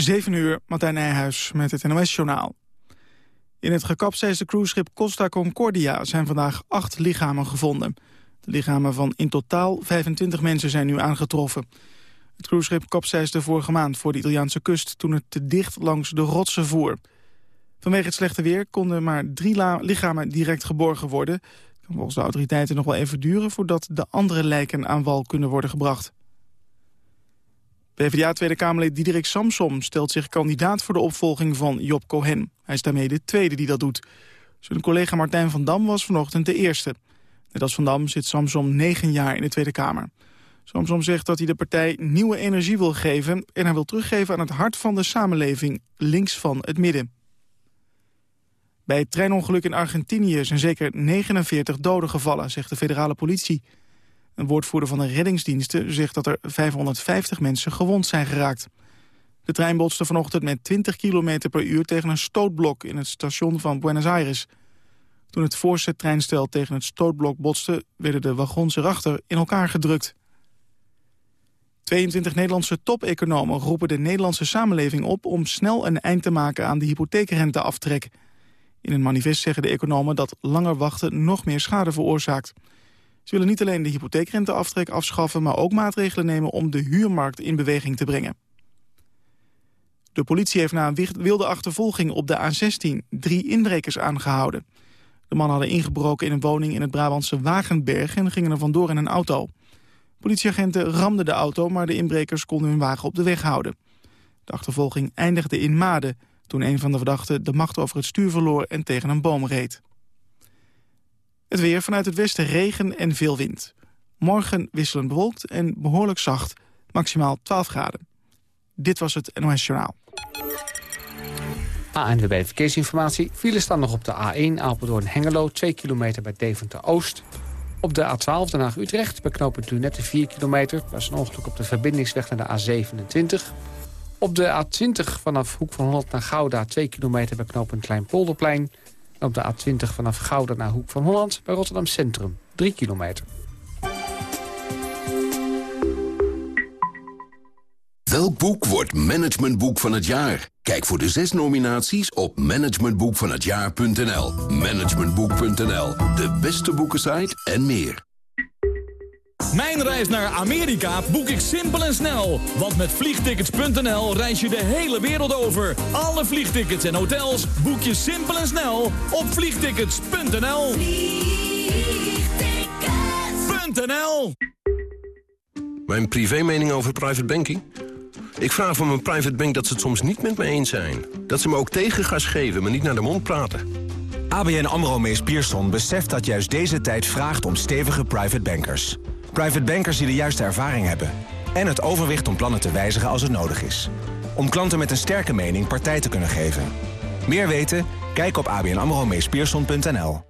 7 uur, Martijn Nijhuis met het NOS-journaal. In het gekapseisde cruiseschip Costa Concordia zijn vandaag acht lichamen gevonden. De lichamen van in totaal 25 mensen zijn nu aangetroffen. Het cruiseschip kapseisde vorige maand voor de Italiaanse kust... toen het te dicht langs de rotsen voer. Vanwege het slechte weer konden maar drie lichamen direct geborgen worden. Het kan volgens de autoriteiten nog wel even duren... voordat de andere lijken aan wal kunnen worden gebracht. PvdA Tweede Kamerlid Diederik Samsom stelt zich kandidaat voor de opvolging van Job Cohen. Hij is daarmee de tweede die dat doet. Zijn collega Martijn van Dam was vanochtend de eerste. Net als van Dam zit Samsom negen jaar in de Tweede Kamer. Samsom zegt dat hij de partij nieuwe energie wil geven... en hij wil teruggeven aan het hart van de samenleving, links van het midden. Bij het treinongeluk in Argentinië zijn zeker 49 doden gevallen, zegt de federale politie. Een woordvoerder van de reddingsdiensten zegt dat er 550 mensen gewond zijn geraakt. De trein botste vanochtend met 20 km per uur tegen een stootblok in het station van Buenos Aires. Toen het voorste treinstel tegen het stootblok botste, werden de wagons erachter in elkaar gedrukt. 22 Nederlandse top-economen roepen de Nederlandse samenleving op om snel een eind te maken aan de hypotheekrenteaftrek. In een manifest zeggen de economen dat langer wachten nog meer schade veroorzaakt. Ze willen niet alleen de hypotheekrenteaftrek afschaffen... maar ook maatregelen nemen om de huurmarkt in beweging te brengen. De politie heeft na een wilde achtervolging op de A16 drie inbrekers aangehouden. De mannen hadden ingebroken in een woning in het Brabantse Wagenberg... en gingen er vandoor in een auto. Politieagenten ramden de auto, maar de inbrekers konden hun wagen op de weg houden. De achtervolging eindigde in Maden, toen een van de verdachten de macht over het stuur verloor en tegen een boom reed. Het weer vanuit het westen regen en veel wind. Morgen wisselend bewolkt en behoorlijk zacht, maximaal 12 graden. Dit was het NOS Journaal. ANWB Verkeersinformatie. Files staan nog op de A1 Apeldoorn-Hengelo, 2 kilometer bij Deventer-Oost. Op de A12 Den Haag-Utrecht, bij knooppunt Lunette 4 kilometer. Dat is een ongeluk op de verbindingsweg naar de A27. Op de A20 vanaf Hoek van Holland naar Gouda, 2 kilometer bij knooppunt Kleinpolderplein op de A20 vanaf Gouda naar Hoek van Holland bij Rotterdam Centrum. 3 kilometer. Welk boek wordt managementboek van het jaar? Kijk voor de zes nominaties op managementboekvanhetjaar.nl. Managementboek.nl, de beste boekensite en meer. Mijn reis naar Amerika boek ik simpel en snel. Want met vliegtickets.nl reis je de hele wereld over. Alle vliegtickets en hotels boek je simpel en snel op vliegtickets.nl. Vliegtickets.nl Mijn privé mening over private banking? Ik vraag van mijn private bank dat ze het soms niet met me eens zijn. Dat ze me ook tegengas geven, maar niet naar de mond praten. ABN AMRO Mees Pierson beseft dat juist deze tijd vraagt om stevige private bankers. Private bankers die de juiste ervaring hebben. En het overwicht om plannen te wijzigen als het nodig is. Om klanten met een sterke mening partij te kunnen geven. Meer weten? Kijk op abnamromeespierson.nl.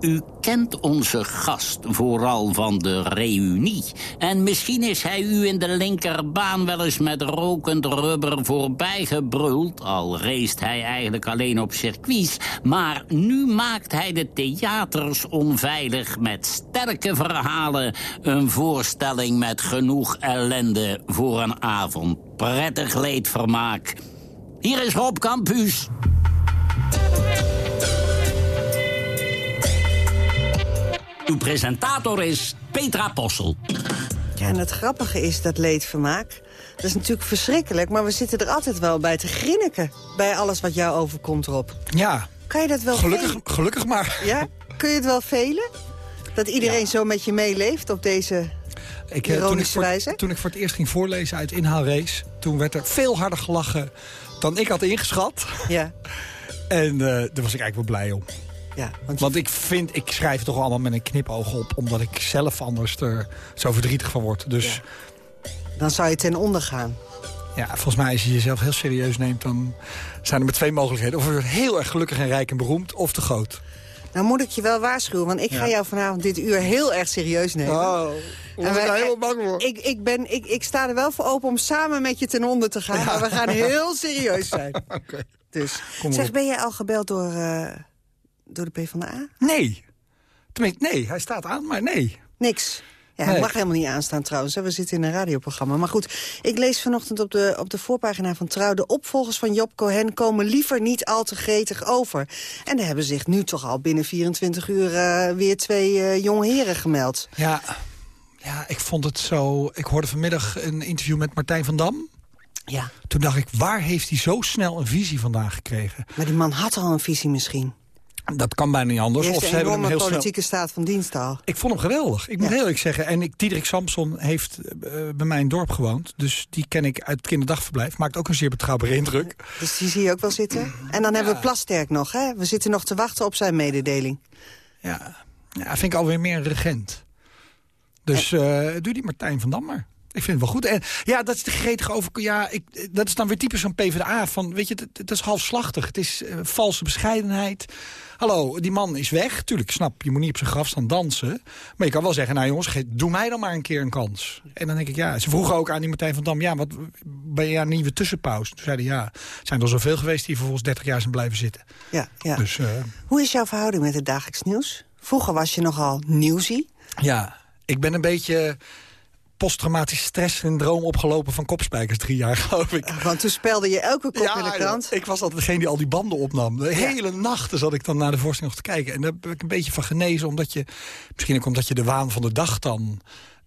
U kent onze gast vooral van de reunie. En misschien is hij u in de linkerbaan wel eens met rokend rubber voorbijgebruld. Al race hij eigenlijk alleen op circuits. Maar nu maakt hij de theaters onveilig met sterke verhalen. Een voorstelling met genoeg ellende voor een avond. Prettig leedvermaak. Hier is Rob Campus. Uw presentator is Petra Possel. Ja, en het grappige is dat leedvermaak. Dat is natuurlijk verschrikkelijk, maar we zitten er altijd wel bij te grinniken. Bij alles wat jou overkomt, Rob. Ja. Kan je dat wel Gelukkig, gelukkig maar. Ja? Kun je het wel velen? Dat iedereen zo met je meeleeft op deze Ik, eh, toen, ik voor, wijze? toen ik voor het eerst ging voorlezen uit Inhaalrace... toen werd er veel harder gelachen dan ik had ingeschat. Ja. En eh, daar was ik eigenlijk wel blij om. Ja, want, Want ik vind, ik schrijf toch allemaal met een knipoog op... omdat ik zelf anders er zo verdrietig van word. Dus dan zou je ten onder gaan. ja, volgens mij als je jezelf heel serieus neemt... dan zijn er maar twee mogelijkheden. Of je wordt heel erg gelukkig en rijk en beroemd, of te groot. Nou moet ik je wel waarschuwen, want ik ga jou vanavond dit uur heel erg serieus nemen. Oh, En wij- Ik, ik, ben, ik, ik sta er wel voor open om samen met je ten onder te gaan. Maar we gaan heel serieus zijn. Dus. Kom Zeg, op. ben jij al gebeld door, eh, door de PvdA? Nee. Tenminste, nee, hij staat aan, maar nee. Niks. Ja, hij Nee. mag helemaal niet aanstaan trouwens. hè. We zitten in een radioprogramma. Maar goed, ik lees vanochtend op de, op de voorpagina van Trouw... de opvolgers van Job Cohen komen liever niet al te gretig over. En er hebben zich nu toch al binnen 24 uur... eh, weer twee eh, jonge heren gemeld. Ja, ja, ik vond het zo... Ik hoorde vanmiddag een interview met Martijn van Dam. Ja. Toen dacht ik, waar heeft hij zo snel een visie vandaan gekregen? Maar die man had al een visie misschien. Dat kan bijna niet anders. Of ze een hebben hem enorme heel snel... politieke staat van dienst al. Ik vond hem geweldig. Ik moet heel eerlijk zeggen. En ik, Diederik Samson heeft eh, bij mij in het dorp gewoond. Dus die ken ik uit het kinderdagverblijf. Maakt ook een zeer betrouwbare indruk. Dus die zie je ook wel zitten. En dan hebben we Plasterk nog, hè? We zitten nog te wachten op zijn mededeling. Ja, ja vind ik alweer meer een regent. Dus eh, doe die Martijn van Dam maar. Ik vind het wel goed. En ja, dat is de gretige over. Ja, ik, dat is dan weer typisch van PvdA. Van, weet je, het, het is halfslachtig. Het is eh, valse bescheidenheid. Hallo, die man is weg. Tuurlijk, snap, je moet niet op zijn graf staan dansen. Maar je kan wel zeggen, nou jongens, ge- doe mij dan maar een keer een kans. En dan denk ik, ja, ze vroegen ook aan die Martijn van Dam... ja, wat ben je een nieuwe tussenpauze? Toen zeiden ja, zijn er zoveel geweest die vervolgens 30 jaar zijn blijven zitten. Ja, ja. Dus eh, Hoe is jouw verhouding met het dagelijks nieuws? Vroeger was je nogal nieuwsie. ja, ik ben een beetje posttraumatisch stresssyndroom opgelopen van kopspijkers drie jaar, geloof ik. Want toen spelde je elke kop in de krant. ik was altijd degene die al die banden opnam. De hele nachten zat ik dan naar de voorstelling nog te kijken. En daar ben ik een beetje van genezen, omdat je... Misschien ook omdat je de waan van de dag dan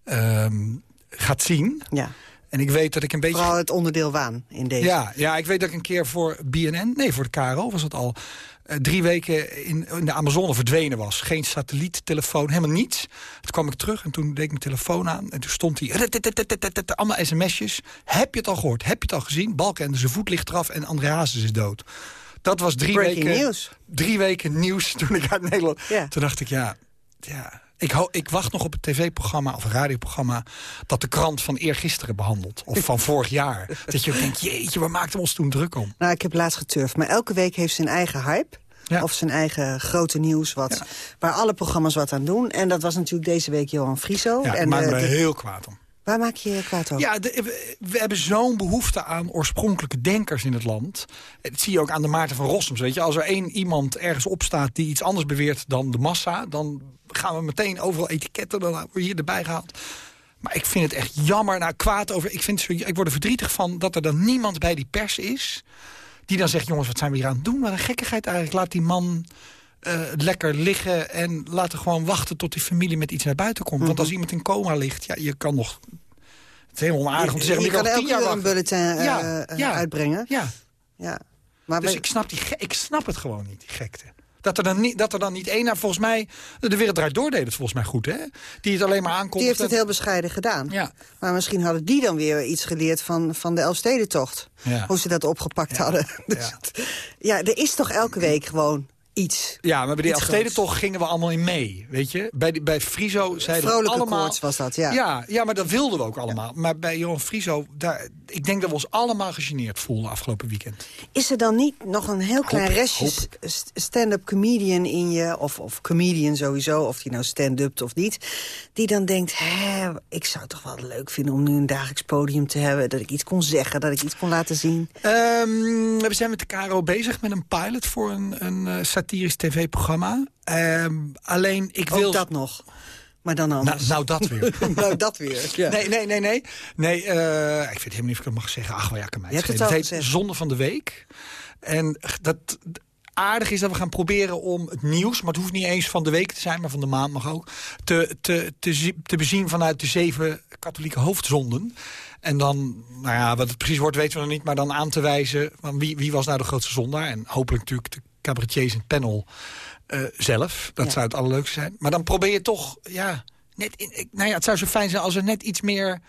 ehm, gaat zien. Ja. En ik weet dat ik een beetje... Vooral het onderdeel waan in deze. Ja, ja, ik weet dat ik een keer voor BNN, nee, voor de KRO was het al... eh, drie weken in, in de Amazone verdwenen was. Geen satelliettelefoon, helemaal niets. Toen kwam ik terug en toen deed ik mijn telefoon aan. En toen stond hij... Allemaal sms'jes. Heb je het al gehoord? Heb je het al gezien? Balken zijn voet ligt eraf en André Hazes is dood. Dat was drie Breaking weken, news. drie weken nieuws toen ik uit Nederland... Ja. Toen dacht ik, ja... ja ik, ik wacht nog op het tv-programma of een radioprogramma... dat de krant van eergisteren behandelt. Of van vorig jaar. Dat je denkt, jeetje, waar maakten we ons toen druk om? Nou, ik heb laatst geturfd. Maar elke week heeft zijn eigen hype. Ja. Of zijn eigen grote nieuws, wat, waar alle programma's wat aan doen. En dat was natuurlijk deze week Johan Frieso. Ja, en maak de- me heel kwaad om. Waar maak je kwaad over? Ja, we, hebben zo'n behoefte aan oorspronkelijke denkers in het land. Dat zie je ook aan de Maarten van Rossums. Weet je? Als er één iemand ergens opstaat die iets anders beweert dan de massa... dan gaan we meteen overal etiketten, dan hier erbij gehaald. Maar ik vind het echt jammer, nou kwaad over... Ik, vind, ik word er verdrietig van dat er dan niemand bij die pers is... die dan zegt, jongens, wat zijn we hier aan het doen? Wat een gekkigheid eigenlijk. Laat die man eh, lekker liggen en laten gewoon wachten tot die familie met iets naar buiten komt. Want als iemand in coma ligt, ja, je kan nog... Het is helemaal onaardig om te zeggen, je maar kan elke uur een bulletin eh, Ja, eh, ja. uitbrengen. Ja, Ja. Maar dus ik snap, die ik snap het gewoon niet, die gekte. Dat er dan niet, dat er dan niet één, nou, volgens mij, de Wereld Draait Door deed het volgens mij goed, hè? Die het alleen maar aankomt. die heeft het heel bescheiden gedaan. Ja. Maar misschien hadden die dan weer iets geleerd van, van de Elfstedentocht. Ja. Hoe ze dat opgepakt hadden. Dus ja, er is toch elke week gewoon iets. Ja, maar bij die Iets Elfstedentocht gingen we allemaal in mee, weet je? Bij, bij Friso zeiden we allemaal... was dat, ja. Ja, ja, maar dat wilden we ook allemaal. Maar bij Johan Friso, daar, ik denk dat we ons allemaal gegeneerd voelden afgelopen weekend. Is er dan niet nog een heel klein Hoop, restje stand-up comedian in je... Of, of comedian sowieso, of die nou stand-up of niet... die dan denkt, hè, ik zou het toch wel leuk vinden om nu een dagelijks podium te hebben... dat ik iets kon zeggen, dat ik iets kon laten zien. Ehm, we zijn met de KRO bezig met een pilot voor een, een eh, satirisch tv-programma. Ehm, alleen, ik wil... Ook dat nog. Maar dan nou, anders. nou, dat weer. nou, dat weer. Ja. Nee, nee, nee, nee. nee eh, ik vind helemaal niet of ik dat mag zeggen. Ach, wel ja, kan mij het het heet gezegd. Zonde van de Week. En dat aardig is dat we gaan proberen om het nieuws... maar het hoeft niet eens van de week te zijn, maar van de maand mag ook... te, te, te, te bezien vanuit de zeven katholieke hoofdzonden. En dan, nou ja, wat het precies wordt weten we nog niet... maar dan aan te wijzen van wie, wie was nou de grootste zondaar. En hopelijk natuurlijk de cabaretiers in het panel eh, zelf. Dat Ja. zou het allerleukste zijn. Maar dan probeer je toch, ja net in, nou ja, het zou zo fijn zijn als er net iets meer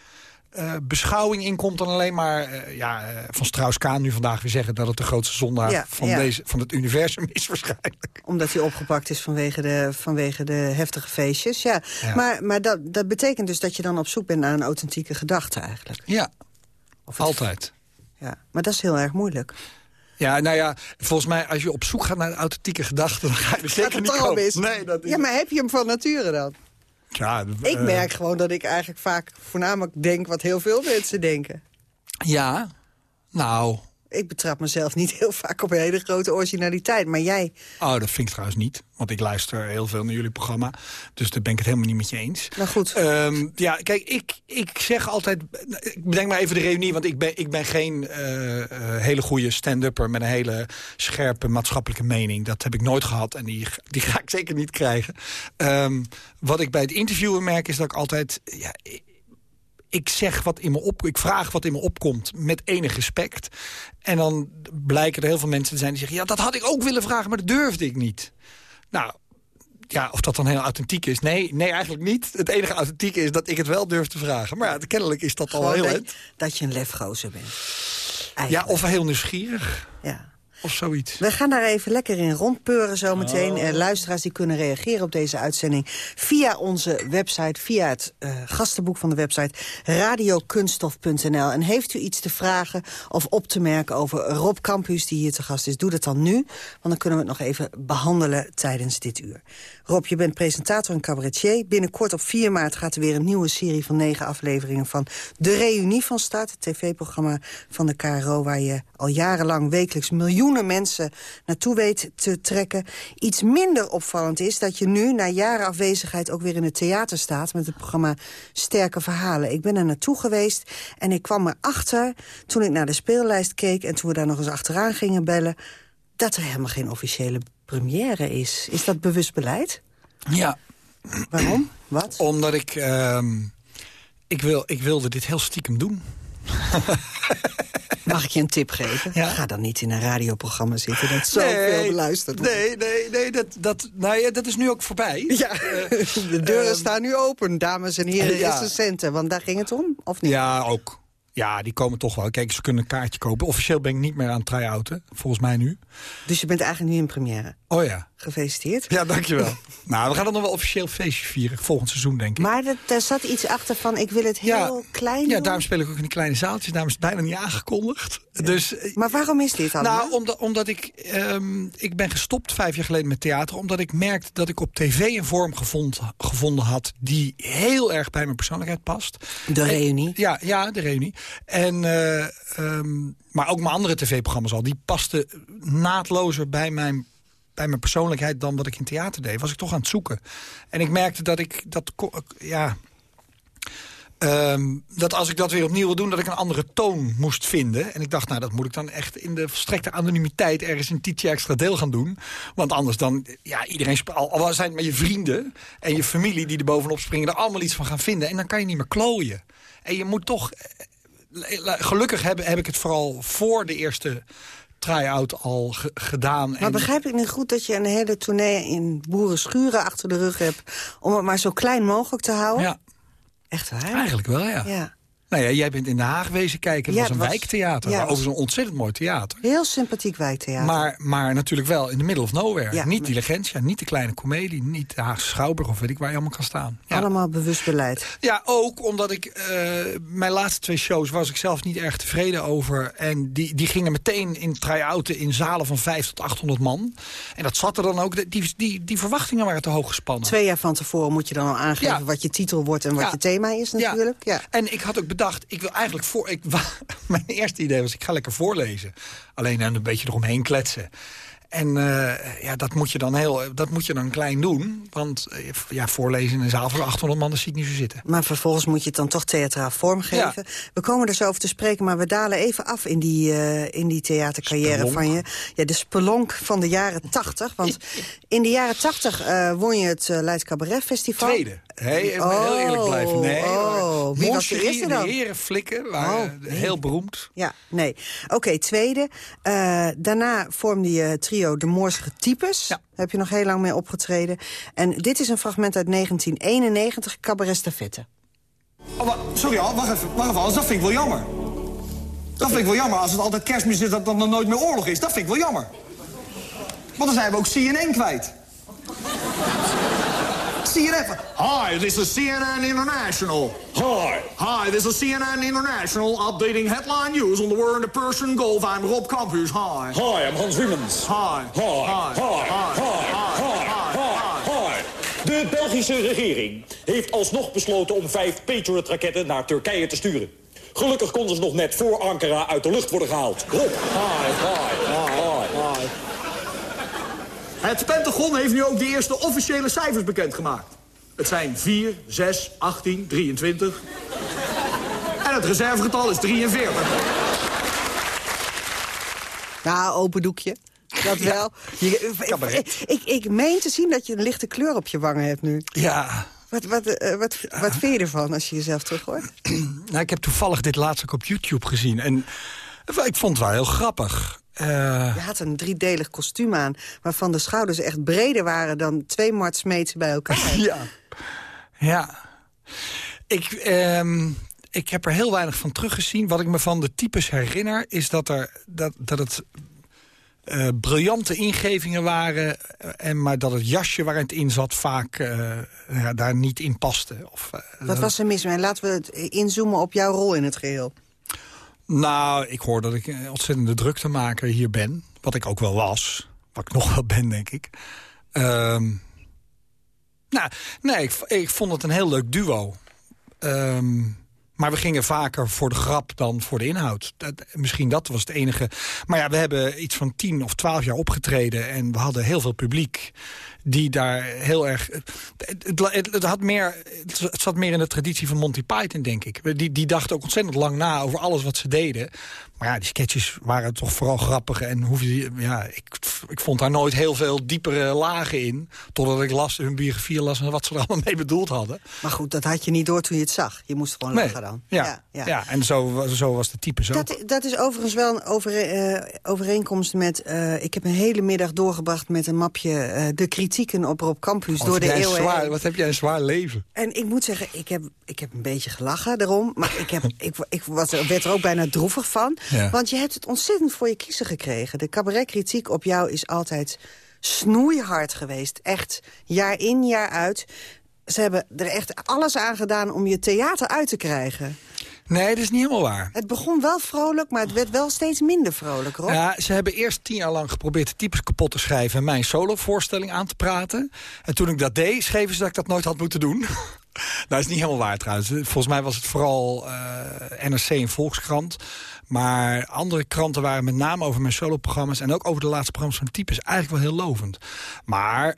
eh, beschouwing in komt dan alleen maar eh, ja, van Strauss-Kaan nu vandaag weer zeggen dat het de grootste zondaar Ja, van, ja. Deze, van het universum is waarschijnlijk. Omdat hij opgepakt is vanwege de, vanwege de heftige feestjes. Ja. Ja. Maar, maar dat, dat betekent dus dat je dan op zoek bent naar een authentieke gedachte eigenlijk. Ja, Of altijd. Ja. Maar dat is heel erg moeilijk. Ja, nou ja, volgens mij als je op zoek gaat naar een authentieke gedachte... dan ga je er zeker niet al komen. Nee, dat is... Ja, maar heb je hem van nature dan? Ja, Ik eh, merk gewoon dat ik eigenlijk vaak voornamelijk denk wat heel veel mensen denken. Ja, nou... Ik betrap mezelf niet heel vaak op een hele grote originaliteit. Maar jij, Oh, dat vind ik trouwens niet. Want ik luister heel veel naar jullie programma. Dus daar ben ik het helemaal niet met je eens. nou goed. Ehm, ja, kijk, ik, ik zeg altijd... Ik bedenk maar even de reunie, want ik ben, ik ben geen eh, eh, hele goede stand-upper... met een hele scherpe maatschappelijke mening. Dat heb ik nooit gehad en die, die ga ik zeker niet krijgen. Ehm, wat ik bij het interviewen merk is dat ik altijd... Ja, ik, zeg wat in me op, ik vraag wat in me opkomt met enig respect. En dan blijken er heel veel mensen te zijn die zeggen... ja, dat had ik ook willen vragen, maar dat durfde ik niet. Nou, ja, of dat dan heel authentiek is. Nee, nee, eigenlijk niet. Het enige authentieke is dat ik het wel durf te vragen. Maar ja, kennelijk is dat al heel... dat, je een lefgozer bent. Ja, of heel nieuwsgierig. Ja. Of zoiets. We gaan daar even lekker in rondpeuren zometeen. Oh. Eh, luisteraars die kunnen reageren op deze uitzending... via onze website, via het eh, gastenboek van de website... radiokunststof.nl. En heeft u iets te vragen of op te merken over Rob Campus... die hier te gast is, doe dat dan nu. Want dan kunnen we het nog even behandelen tijdens dit uur. Rob, je bent presentator en cabaretier. Binnenkort op 4 maart gaat er weer een nieuwe serie van negen afleveringen... van De Reunie van start, het tv-programma van de KRO... waar je al jarenlang wekelijks miljoenen mensen naartoe weet te trekken. Iets minder opvallend is dat je nu, na jaren afwezigheid... ook weer in het theater staat met het programma Sterke Verhalen. Ik ben er naartoe geweest en ik kwam erachter... toen ik naar de speellijst keek en toen we daar nog eens achteraan gingen bellen... dat er helemaal geen officiële première is. Is dat bewust beleid? Ja, Waarom? Wat? omdat ik... ehm, ik, wil, ik wilde dit heel stiekem doen. Mag ik je een tip geven? Ja. Ga dan niet in een radioprogramma zitten dat zoveel beluisterd wordt. Nee, nee, nee, dat, dat, nou ja, dat is nu ook voorbij. Ja, de deuren ehm, staan nu open, dames en heren, ja. recensenten. Want daar ging het om, of niet? Ja, ook. Ja, die komen toch wel. Kijk, ze kunnen een kaartje kopen. Officieel ben ik niet meer aan het try-outen, volgens mij nu. Dus je bent eigenlijk nu in première. Oh ja. Gefeliciteerd. Ja, dankjewel. nou, we gaan dan nog wel officieel feestje vieren. Volgend seizoen, denk ik. Maar dat, daar zat iets achter van, ik wil het heel Ja, klein Ja, doen. daarom speel ik ook in die kleine zaaltjes. Daarom is het bijna niet aangekondigd. Dus, eh, Maar waarom is dit allemaal? nou, omdat, omdat ik... ehm, ik ben gestopt vijf jaar geleden met theater. Omdat ik merkte dat ik op tv een vorm gevond, gevonden had... die heel erg bij mijn persoonlijkheid past. de En- reunie. Ja, ja, de reunie. En, eh, ehm, maar ook mijn andere tv-programma's al. Die pasten naadlozer bij mijn, bij mijn persoonlijkheid dan wat ik in theater deed. Was ik toch aan het zoeken. En ik merkte dat ik dat... Ja, ehm, dat als ik dat weer opnieuw wil doen, dat ik een andere toon moest vinden. En ik dacht, nou, dat moet ik dan echt in de volstrekte anonimiteit... ergens een tietje extra deel gaan doen. Want anders dan, ja, iedereen... Al, al zijn het maar je vrienden en je familie die er bovenop springen... er allemaal iets van gaan vinden. En dan kan je niet meer klooien. En je moet toch... eh, la- Gelukkig heb, heb ik het vooral voor de eerste try-out al ge- gedaan. Maar en, begrijp ik nu goed dat je een hele tournee in boerenschuren achter de rug hebt... om het maar zo klein mogelijk te houden? Ja, Echt waar? eigenlijk wel, ja. Ja. Nou ja, jij bent in Den Haag wezen kijken. Ja, was een was- wijktheater. ja, Overigens een ontzettend mooi theater. Heel sympathiek wijktheater. Maar, maar natuurlijk wel in the middle of nowhere. Ja, niet maar- Diligentia, niet de kleine komedie... niet de Haagse Schouwburg of weet ik waar je allemaal kan staan. Ja, Allemaal bewust beleid. ja ook omdat ik... eh, mijn laatste twee shows was ik zelf niet erg tevreden over. En die, die gingen meteen in try-outen in zalen van 5 tot 800 man. En dat zat er dan ook. Die, die, die verwachtingen waren te hoog gespannen. Twee jaar van tevoren moet je dan al aangeven wat je titel wordt... en wat je thema is natuurlijk. Ja. En ik had ook bedacht, ik wil eigenlijk voor. Ik, mijn eerste idee was, ik ga lekker voorlezen. Alleen een beetje eromheen kletsen. En eh, ja, dat moet je dan heel, dat moet je dan klein doen. Want eh, ja, voorlezen in een zaal voor 800 man, dat zie ik niet zo zitten. Maar vervolgens moet je het dan toch theatraal vormgeven. We komen er zo over te spreken, maar we dalen even af in die, eh, in die theatercarrière Spelonk. van je. Ja, de spelonk van de jaren tachtig. Want in de jaren tachtig eh, won je het Leids Cabaret Festival. Tweede. Nee, ik ben heel eerlijk blijven. Nee, oh. Wie was de eerste de dan? heren flikken waren Oh, heel beroemd. Ja, nee. Oké, tweede. Eh, daarna vormde je trio De Moorsige Types. Daar heb je nog heel lang mee opgetreden. En dit is een fragment uit 1991, Cabaret Stafette. Oh, sorry al, wacht even, wacht even, Hans, dat vind ik wel jammer. Dat vind ik wel jammer, als het altijd kerstmis is dat dan er nooit meer oorlog is. Dat vind ik wel jammer. Want dan zijn we ook CNN kwijt. Hi, this is CNN International. Hi. Hi, this is CNN International updating headline news on the war in the Persian Gulf. I'm Rob Campus. Hi. Hi, I'm Hans Riemens. Hi. Hi, hi, hi, hi, hi, hi. De Belgische regering heeft alsnog besloten om vijf Patriot-raketten naar Turkije te sturen. Gelukkig konden ze nog net voor Ankara uit de lucht worden gehaald. Rob, hi, hi. Het Pentagon heeft nu ook de eerste officiële cijfers bekendgemaakt. Het zijn 4, 6, 18, 23. En het reservegetal is 43. Nou, open doekje. Dat wel. Je, ik, ik, ik meen te zien dat je een lichte kleur op je wangen hebt nu. Ja. Wat, wat, eh, wat, wat vind je ervan als je jezelf terug hoort? Nou, ik heb toevallig dit laatst ook op YouTube gezien. En ik vond het wel heel grappig. Eh, Je had een driedelig kostuum aan... waarvan de schouders echt breder waren dan twee martsmeeten bij elkaar. ja. Ja. Ik, ehm, ik heb er heel weinig van teruggezien. Wat ik me van de types herinner, is dat, er, dat, dat het eh, briljante ingevingen waren... eh, En, maar dat het jasje waarin het in zat vaak ja, daar niet in paste. Of, Wat was er mis mee? Laten we het inzoomen op jouw rol in het geheel. Nou, ik hoor dat ik een ontzettende druktemaker hier ben. Wat ik ook wel was. Wat ik nog wel ben, denk ik. Ehm, nou, nee, ik, ik vond het een heel leuk duo. Ehm, maar we gingen vaker voor de grap dan voor de inhoud. Dat, misschien dat was het enige. Maar ja, we hebben iets van tien of twaalf jaar opgetreden... en we hadden heel veel publiek die daar heel erg... Het, het, het, had meer, het zat meer in de traditie van Monty Python, denk ik. Die, die dachten ook ontzettend lang na over alles wat ze deden. Maar ja, die sketches waren toch vooral grappig. En hoefde, je- ja, ik, ik vond daar nooit heel veel diepere lagen in. Totdat ik las, hun biografie las en wat ze er allemaal mee bedoeld hadden. Maar goed, dat had je niet door toen je het zag. Je moest gewoon Nee, lachen dan. Ja, ja. en zo, was- zo was de type zo. Dat, dat is overigens wel een over, eh, overeenkomst met... eh, ik heb een hele middag doorgebracht met een mapje... eh, de kritieken op Rob Campus Wat door de eeuwen zwaar. Wat heb jij een zwaar leven. En ik moet zeggen, ik heb, ik heb een beetje gelachen daarom. Maar ik, heb, ik, ik was, er- werd er ook bijna droevig van. Ja. Want je hebt het ontzettend voor je kiezen gekregen. De cabaretkritiek op jou is altijd snoeihard geweest. Echt, jaar in, jaar uit. Ze hebben er echt alles aan gedaan om je theater uit te krijgen. Nee, dat is niet helemaal waar. Het begon wel vrolijk, maar het werd wel steeds minder vrolijk, Rob. Ja, ze hebben eerst tien jaar lang geprobeerd de types kapot te schrijven... en mijn solovoorstelling aan te praten. En toen ik dat deed, schreven ze dat ik dat nooit had moeten doen. nou, dat is niet helemaal waar trouwens. Volgens mij was het vooral eh, NRC en Volkskrant. Maar andere kranten waren met name over mijn soloprogramma's... en ook over de laatste programma's van types eigenlijk wel heel lovend. Maar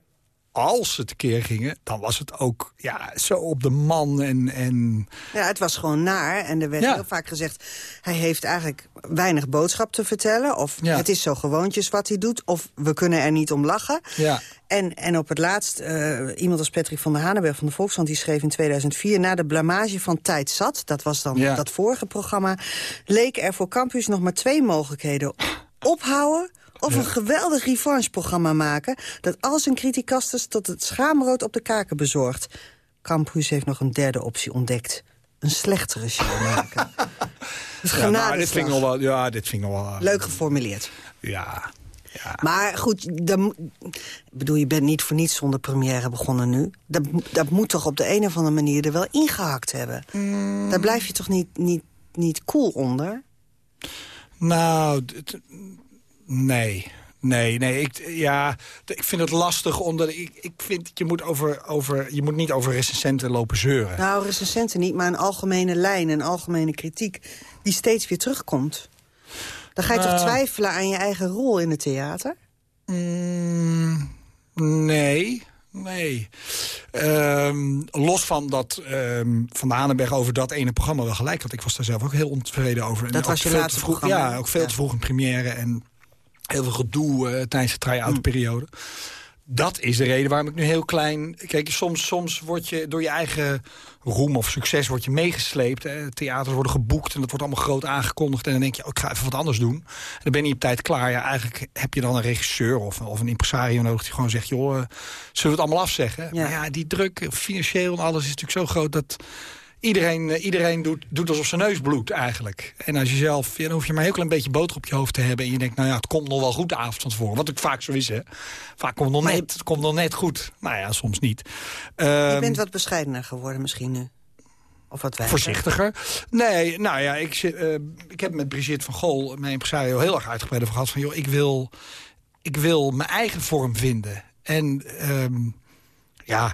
als ze tekeer gingen, dan was het ook ja, zo op de man en... en Ja, het was gewoon naar. En er werd Ja. heel vaak gezegd... hij heeft eigenlijk weinig boodschap te vertellen. Of Ja. het is zo gewoontjes wat hij doet. Of we kunnen er niet om lachen. ja. En, en op het laatst, eh, iemand als Patrick van der Hanenberg van de Volkskrant... die schreef in 2004, na de blamage van Tijd Zat... dat was dan Ja. dat vorige programma... leken er voor Campus nog maar twee mogelijkheden. Ophouden of een geweldig revanche-programma maken... dat al zijn criticasters tot het schaamrood op de kaken bezorgt. Campus heeft nog een derde optie ontdekt. Een slechtere show maken. Dus Ja, nou, dit vind ik nog wel... Ja, dit vind ik nog wel... Leuk geformuleerd. Ja, Maar goed, dan, bedoel, je bent niet voor niets zonder première begonnen nu. Dat, dat moet toch op de een of andere manier er wel ingehakt hebben. Mm. Daar blijf je toch niet, niet, niet cool onder? Nou, nee. Nee, nee. Ik, ja, ik vind het lastig, omdat ik, ik vind dat je moet, over, over, je moet niet over recensenten lopen zeuren. Nou, recensenten niet, maar een algemene lijn, een algemene kritiek... die steeds weer terugkomt. Dan ga je toch Nou. twijfelen aan je eigen rol in het theater? Mm, nee, nee. Ehm, los van dat ehm, Van de Hanenberg over dat ene programma wel gelijk had. Ik was daar zelf ook heel ontevreden over. En Dat was je laatste te vroeg, programma, Ja, ook veel ja. te vroeg in première. En heel veel gedoe eh, tijdens de try-out periode. dat is de reden waarom ik nu heel klein... Kijk, soms, soms word je door je eigen roem of succes word je meegesleept. Hè. Theaters worden geboekt en dat wordt allemaal groot aangekondigd. En dan denk je, oh, ik ga even wat anders doen. En dan ben je op tijd klaar. Ja, eigenlijk heb je dan een regisseur of, of een impresario nodig... die gewoon zegt, joh, uh, zullen we het allemaal afzeggen? Ja. Maar ja, die druk, financieel en alles is natuurlijk zo groot... dat iedereen, uh, iedereen doet, doet alsof zijn neus bloedt eigenlijk. En als je zelf, ja, dan hoef je maar een heel klein beetje boter op je hoofd te hebben... en je denkt, nou ja, het komt nog wel goed de avond van tevoren. Wat ook vaak zo is, hè. Vaak komt het nog, net, het komt nog net goed. Nou ja, soms niet. Um, je bent wat bescheidener geworden misschien nu. Of wat wijzer. Voorzichtiger. Nee, nou ja, ik, uh, ik heb met Brigitte van Gol, mijn impresario, heel erg uitgebreid over gehad. Van, joh, ik wil, ik wil mijn eigen vorm vinden. En... Um, ja,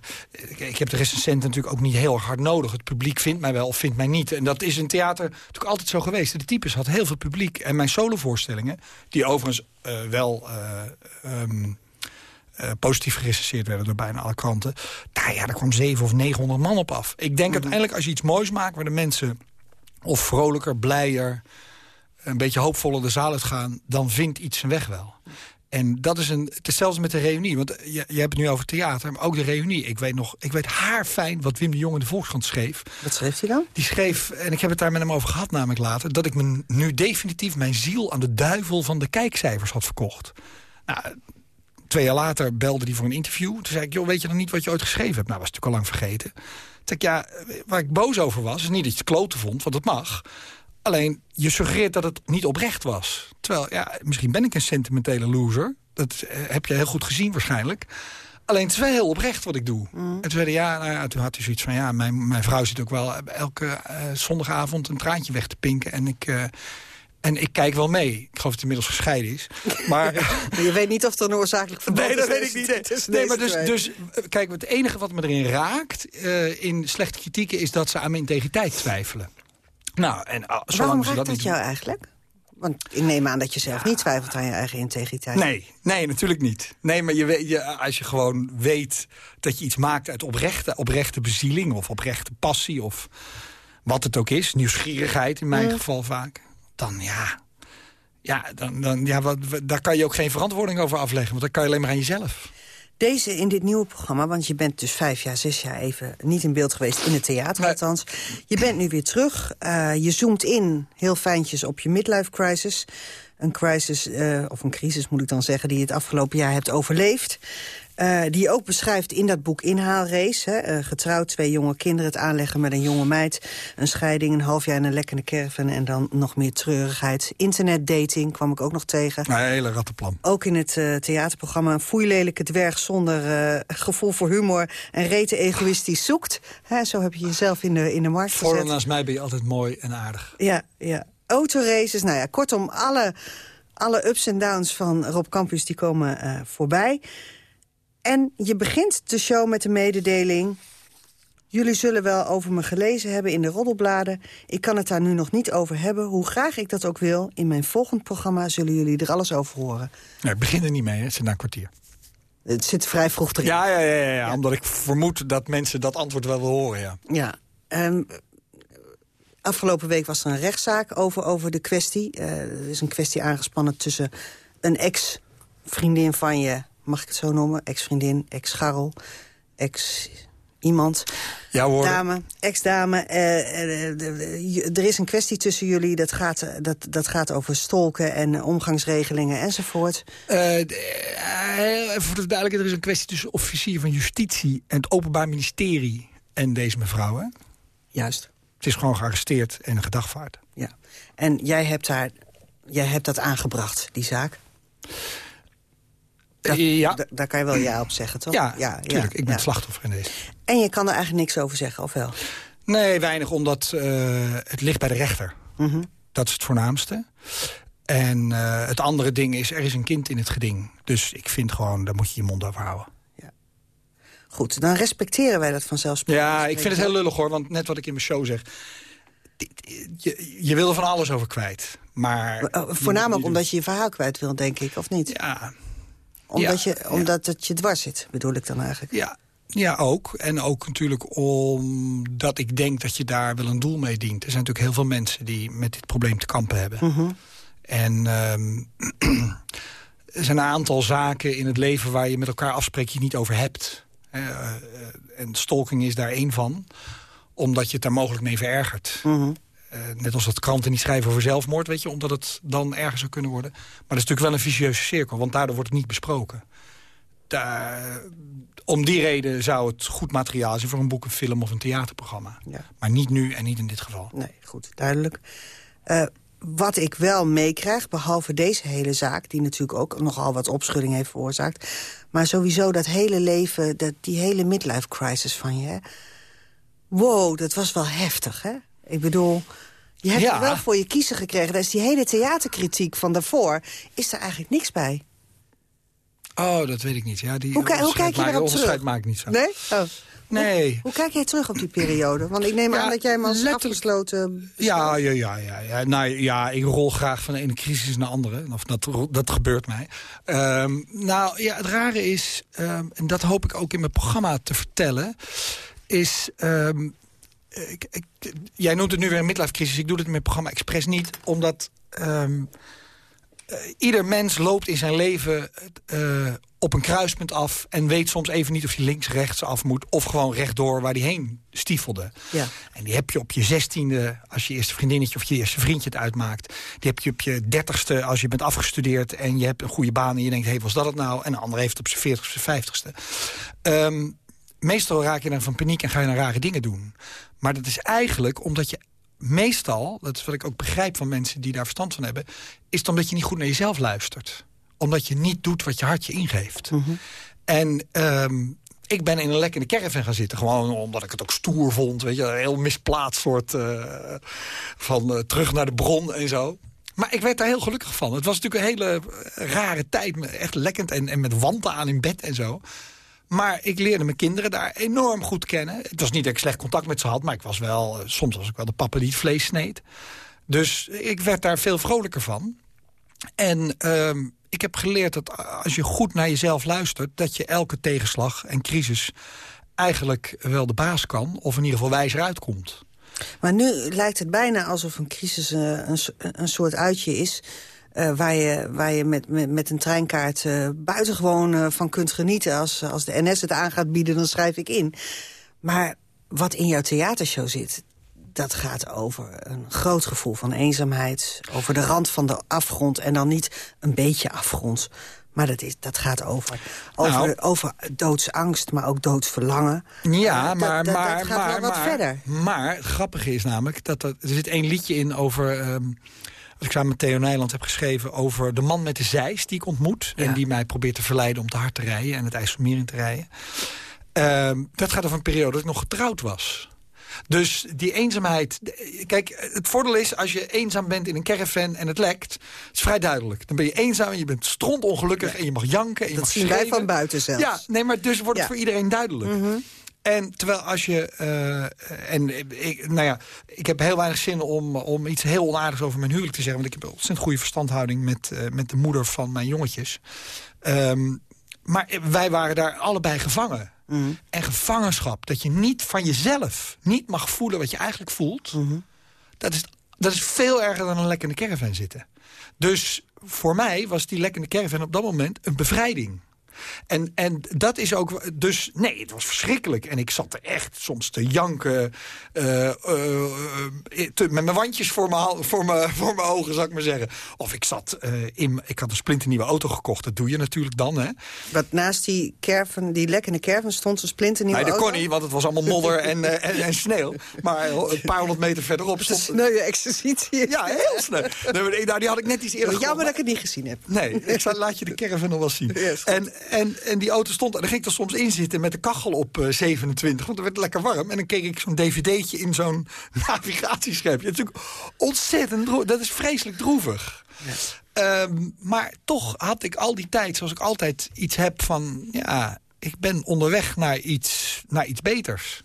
ik heb de recensenten natuurlijk ook niet heel erg hard nodig. Het publiek vindt mij wel of vindt mij niet. En dat is in theater natuurlijk altijd zo geweest. De types had heel veel publiek. En mijn solovoorstellingen, die overigens uh, wel uh, um, uh, positief gerecenseerd werden door bijna alle kranten. Daar, ja, daar kwam 700 of 900 man op af. Ik denk mm -hmm. uiteindelijk als je iets moois maakt... waar de mensen of vrolijker, blijer, een beetje hoopvoller de zaal uitgaan... dan vindt iets zijn weg wel. En dat is een, het is zelfs met de reunie. Want je, je hebt het nu over theater, maar ook de reunie. Ik weet nog, ik weet haar fijn wat Wim de Jong in de Volkskrant schreef. Wat schreef hij dan? Die schreef, en ik heb het daar met hem over gehad namelijk later... dat ik me nu definitief mijn ziel aan de duivel van de kijkcijfers had verkocht. Nou, twee jaar later belde hij voor een interview. Toen zei ik, joh, weet je nog niet wat je ooit geschreven hebt? Nou, was natuurlijk al lang vergeten. Toen ik, ja, waar ik boos over was, is niet dat je het kloten vond, want dat mag... Alleen, je suggereert dat het niet oprecht was. Terwijl, ja, misschien ben ik een sentimentele loser. Dat heb je heel goed gezien waarschijnlijk. Alleen, het is wel heel oprecht wat ik doe. Mm. En toen, ja, nou ja, toen had hij zoiets van... ja, mijn, mijn vrouw zit ook wel elke uh, zondagavond een traantje weg te pinken. En ik... Uh, en ik kijk wel mee. Ik geloof dat het inmiddels gescheiden is. Maar je weet niet of er een oorzakelijk verband is. Nee, dat weet ik niet. Nee, maar dus, dus, kijk, het enige wat me erin raakt... Uh, in slechte kritieken is dat ze aan mijn integriteit twijfelen. Nou, en, uh, Waarom raakt dat, dat jou eigenlijk? Want ik neem aan dat je zelf niet twijfelt aan je eigen integriteit. Nee, nee natuurlijk niet. Nee, maar je, weet, je, als je gewoon weet dat je iets maakt uit oprechte, oprechte bezieling... of oprechte passie of wat het ook is, nieuwsgierigheid in mijn mm. geval vaak... dan ja, ja, dan, dan, ja wat, daar kan je ook geen verantwoording over afleggen. Want dan kan je alleen maar aan jezelf. Deze in dit nieuwe programma, want je bent dus vijf jaar, zes jaar even niet in beeld geweest in het theater althans. Je bent nu weer terug. Uh, je zoomt in heel fijntjes op je midlife crisis. Een crisis, uh, of een crisis moet ik dan zeggen, die je het afgelopen jaar hebt overleefd. Uh, die je ook beschrijft in dat boek Inhaalrace. Hè? Uh, getrouwd, twee jonge kinderen, het aanleggen met een jonge meid. Een scheiding, een half jaar in een lekkende caravan... en dan nog meer treurigheid. Internetdating kwam ik ook nog tegen. Een hele rattenplan. Ook in het uh, theaterprogramma. Een foeilelijke dwerg zonder gevoel voor humor... en rete egoïstisch zoekt. Hè, zo heb je jezelf in de, in de markt voor gezet. Voor naast mij ben je altijd mooi en aardig. Ja, ja. Autoraces, nou ja, kortom, alle, alle ups en downs van Rob Campus... die komen voorbij... En je begint de show met de mededeling... Jullie zullen wel over me gelezen hebben in de roddelbladen. Ik kan het daar nu nog niet over hebben. Hoe graag ik dat ook wil, in mijn volgend programma zullen jullie er alles over horen. Nee, begin er niet mee, hè. het zit na een kwartier. Het zit vrij vroeg erin. Ja, ja, ja, ja, ja, omdat ik vermoed dat mensen dat antwoord wel willen horen, ja. Ja. Um, afgelopen week was er een rechtszaak over, over de kwestie. Uh, er is een kwestie aangespannen tussen een ex-vriendin van je mag ik het zo noemen? Ex-vriendin, ex-scharrel, ex-iemand. Ja hoor. Dame, ex-dame. Uh, uh, er is een kwestie tussen jullie, dat gaat, dat, dat gaat over stolken en omgangsregelingen enzovoort. Even voor de duidelijkheid, er is een kwestie tussen officier van justitie en het openbaar ministerie en deze mevrouw, hè? Juist. Het is gewoon gearresteerd en een gedagvaard. Ja. En jij hebt, daar, jij hebt dat aangebracht, die zaak? Dat, ja. Daar kan je wel ja op zeggen, toch? Ja, ja tuurlijk. ik ben slachtoffer in deze. En je kan er eigenlijk niks over zeggen, of wel? Nee, weinig, omdat uh, het ligt bij de rechter. Mm -hmm. Dat is het voornaamste. En uh, het andere ding is, er is een kind in het geding. Dus ik vind gewoon, daar moet je je mond over houden. Ja. Goed, dan respecteren wij dat vanzelfsprekend. Ja, ik vind het heel lullig hoor, want net wat ik in mijn show zeg... Je, je wil er van alles over kwijt. Maar, Voornamelijk omdat je je verhaal kwijt wil, denk ik, of niet? Ja, omdat, ja, je, omdat het je dwars zit, bedoel ik dan eigenlijk. Ja, ja, ook. En ook natuurlijk omdat ik denk dat je daar wel een doel mee dient. Er zijn natuurlijk heel veel mensen die met dit probleem te kampen hebben. Mm -hmm. En um, er zijn een aantal zaken in het leven waar je met elkaar afspreekt... je niet over hebt. Eh, eh, en stalking is daar één van. Omdat je het daar mogelijk mee verergert. Mhm. Eh, net als dat kranten niet schrijven over zelfmoord, weet je, omdat het dan erger zou kunnen worden. Maar dat is natuurlijk wel een vicieuze cirkel, want daardoor wordt het niet besproken. Daar, om die reden zou het goed materiaal zijn voor een boek, een film of een theaterprogramma. Ja. Maar niet nu en niet in dit geval. Nee, goed, duidelijk. Eh, wat ik wel meekrijg, behalve deze hele zaak... die natuurlijk ook nogal wat opschudding heeft veroorzaakt... maar sowieso dat hele leven, dat, die hele midlife crisis van je... Hè? Wow, dat was wel heftig, hè? Ik bedoel, je hebt Ja. het wel voor je kiezen gekregen. Daar is die hele theaterkritiek van daarvoor... is er eigenlijk niks bij. Oh, dat weet ik niet. Ja, die Hoe, kijk je daarop terug? maak ik niet zo. Nee? Oh. Nee. Hoe kijk jij terug op die periode? Want ik neem Ja, aan dat jij hem als afgesloten... Ja, ja, ja, ja, ja. Nou, ja, ik rol graag van de ene crisis naar de andere. Of dat, dat gebeurt mij. Ehm, nou, ja, het rare is, ehm, en dat hoop ik ook in mijn programma te vertellen... is... ehm, ik, ik, jij noemt het nu weer een midlife crisis. Ik doe het in mijn programma expres niet, omdat... ehm, eh, ieder mens loopt in zijn leven eh, op een kruispunt af... en weet soms even niet of hij links, rechts af moet... of gewoon rechtdoor waar hij heen stiefelde. Ja. En die heb je op je zestiende, als je eerste vriendinnetje... of je eerste vriendje het uitmaakt. Die heb je op je dertigste, als je bent afgestudeerd... en je hebt een goede baan en je denkt, hé, hey, was dat het nou? En een ander heeft het op zijn veertigste, vijftigste. Ehm, meestal raak je dan van paniek en ga je dan rare dingen doen. Maar dat is eigenlijk omdat je meestal, dat is wat ik ook begrijp van mensen die daar verstand van hebben... is het omdat je niet goed naar jezelf luistert. Omdat je niet doet wat je hart je ingeeft. En ehm, ik ben in een lekkere caravan gaan zitten. Gewoon omdat ik het ook stoer vond. Weet je, een heel misplaatst soort eh, van eh, terug naar de bron en zo. Maar ik werd daar heel gelukkig van. Het was natuurlijk een hele rare tijd. Echt lekkend en, en met wanten aan in bed en zo. Maar ik leerde mijn kinderen daar enorm goed kennen. Het was niet dat ik slecht contact met ze had, maar ik was wel, eh, soms was ik wel de papa die het vlees sneed. Dus ik werd daar veel vrolijker van. En ehm, ik heb geleerd dat als je goed naar jezelf luistert... dat je elke tegenslag en crisis eigenlijk wel de baas kan... of in ieder geval wijzer uitkomt. Maar nu lijkt het bijna alsof een crisis eh, een, een soort uitje is... eh, waar je, waar je met, met, met een treinkaart eh, buitengewoon eh, van kunt genieten. Als, als de NS het aan gaat bieden, dan schrijf ik in. Maar wat in jouw theatershow zit... dat gaat over een groot gevoel van eenzaamheid. Over de rand van de afgrond. En dan niet een beetje afgrond. Maar dat, is, dat gaat over, over, Nou. over doodsangst, maar ook doodsverlangen. Ja, maar, dat, maar, dat gaat maar, wel wat maar, verder. Maar het grappige is namelijk dat er, er zit één liedje in over... ehm, ik samen met Theo Nijland heb geschreven... over de man met de zeis die ik ontmoet... en die mij probeert te verleiden om te hard te rijden... en het IJsselmeer in te rijden. Ehm, dat gaat over een periode dat ik nog getrouwd was. Dus die eenzaamheid... Kijk, het voordeel is als je eenzaam bent in een caravan en het lekt... is vrij duidelijk. Dan ben je eenzaam en je bent strontongelukkig... en je mag janken en je Dat mag zien wij van buiten zelfs. Ja, nee, maar dus wordt het Ja. voor iedereen duidelijk. En terwijl als je... eh, en ik, nou ja, ik heb heel weinig zin om, om iets heel onaardigs over mijn huwelijk te zeggen. Want ik heb een ontzettend goede verstandhouding met, eh, met de moeder van mijn jongetjes. Ehm, maar wij waren daar allebei gevangen. En gevangenschap, dat je niet van jezelf niet mag voelen wat je eigenlijk voelt... dat, is, dat is veel erger dan een lekkende caravan zitten. Dus voor mij was die lekkende caravan op dat moment een bevrijding. En, en dat is ook... Dus nee, het was verschrikkelijk. En ik zat er echt soms te janken. eh, eh, eh, te- met mijn wandjes voor mijn, voor, mijn, voor mijn ogen, zou ik maar zeggen. Of ik zat in... Ik had een splinternieuwe auto gekocht. Dat doe je natuurlijk dan, hè. Wat naast die, caravan, die lekkende caravan stond een splinternieuwe Nee, dat auto. kon niet, want het was allemaal modder en, en, en sneeuw. Maar een paar honderd meter verderop stond... Sneuwe exercitie. Ja, heel snel. Nee, die- nou, die had ik net iets eerder Jammer gekocht. dat ik het niet gezien heb. Nee, ik zal, laat je de caravan nog wel zien. En, en, en die auto stond, en dan ging ik er soms in zitten met de kachel op eh, 27, want het werd lekker warm. En dan keek ik zo'n dvd'tje in zo'n navigatieschermpje. Dat is natuurlijk ontzettend droevig. Dat is vreselijk droevig. Ehm, maar toch had ik al die tijd, zoals ik altijd iets heb van... ja, ik ben onderweg naar iets, naar iets beters.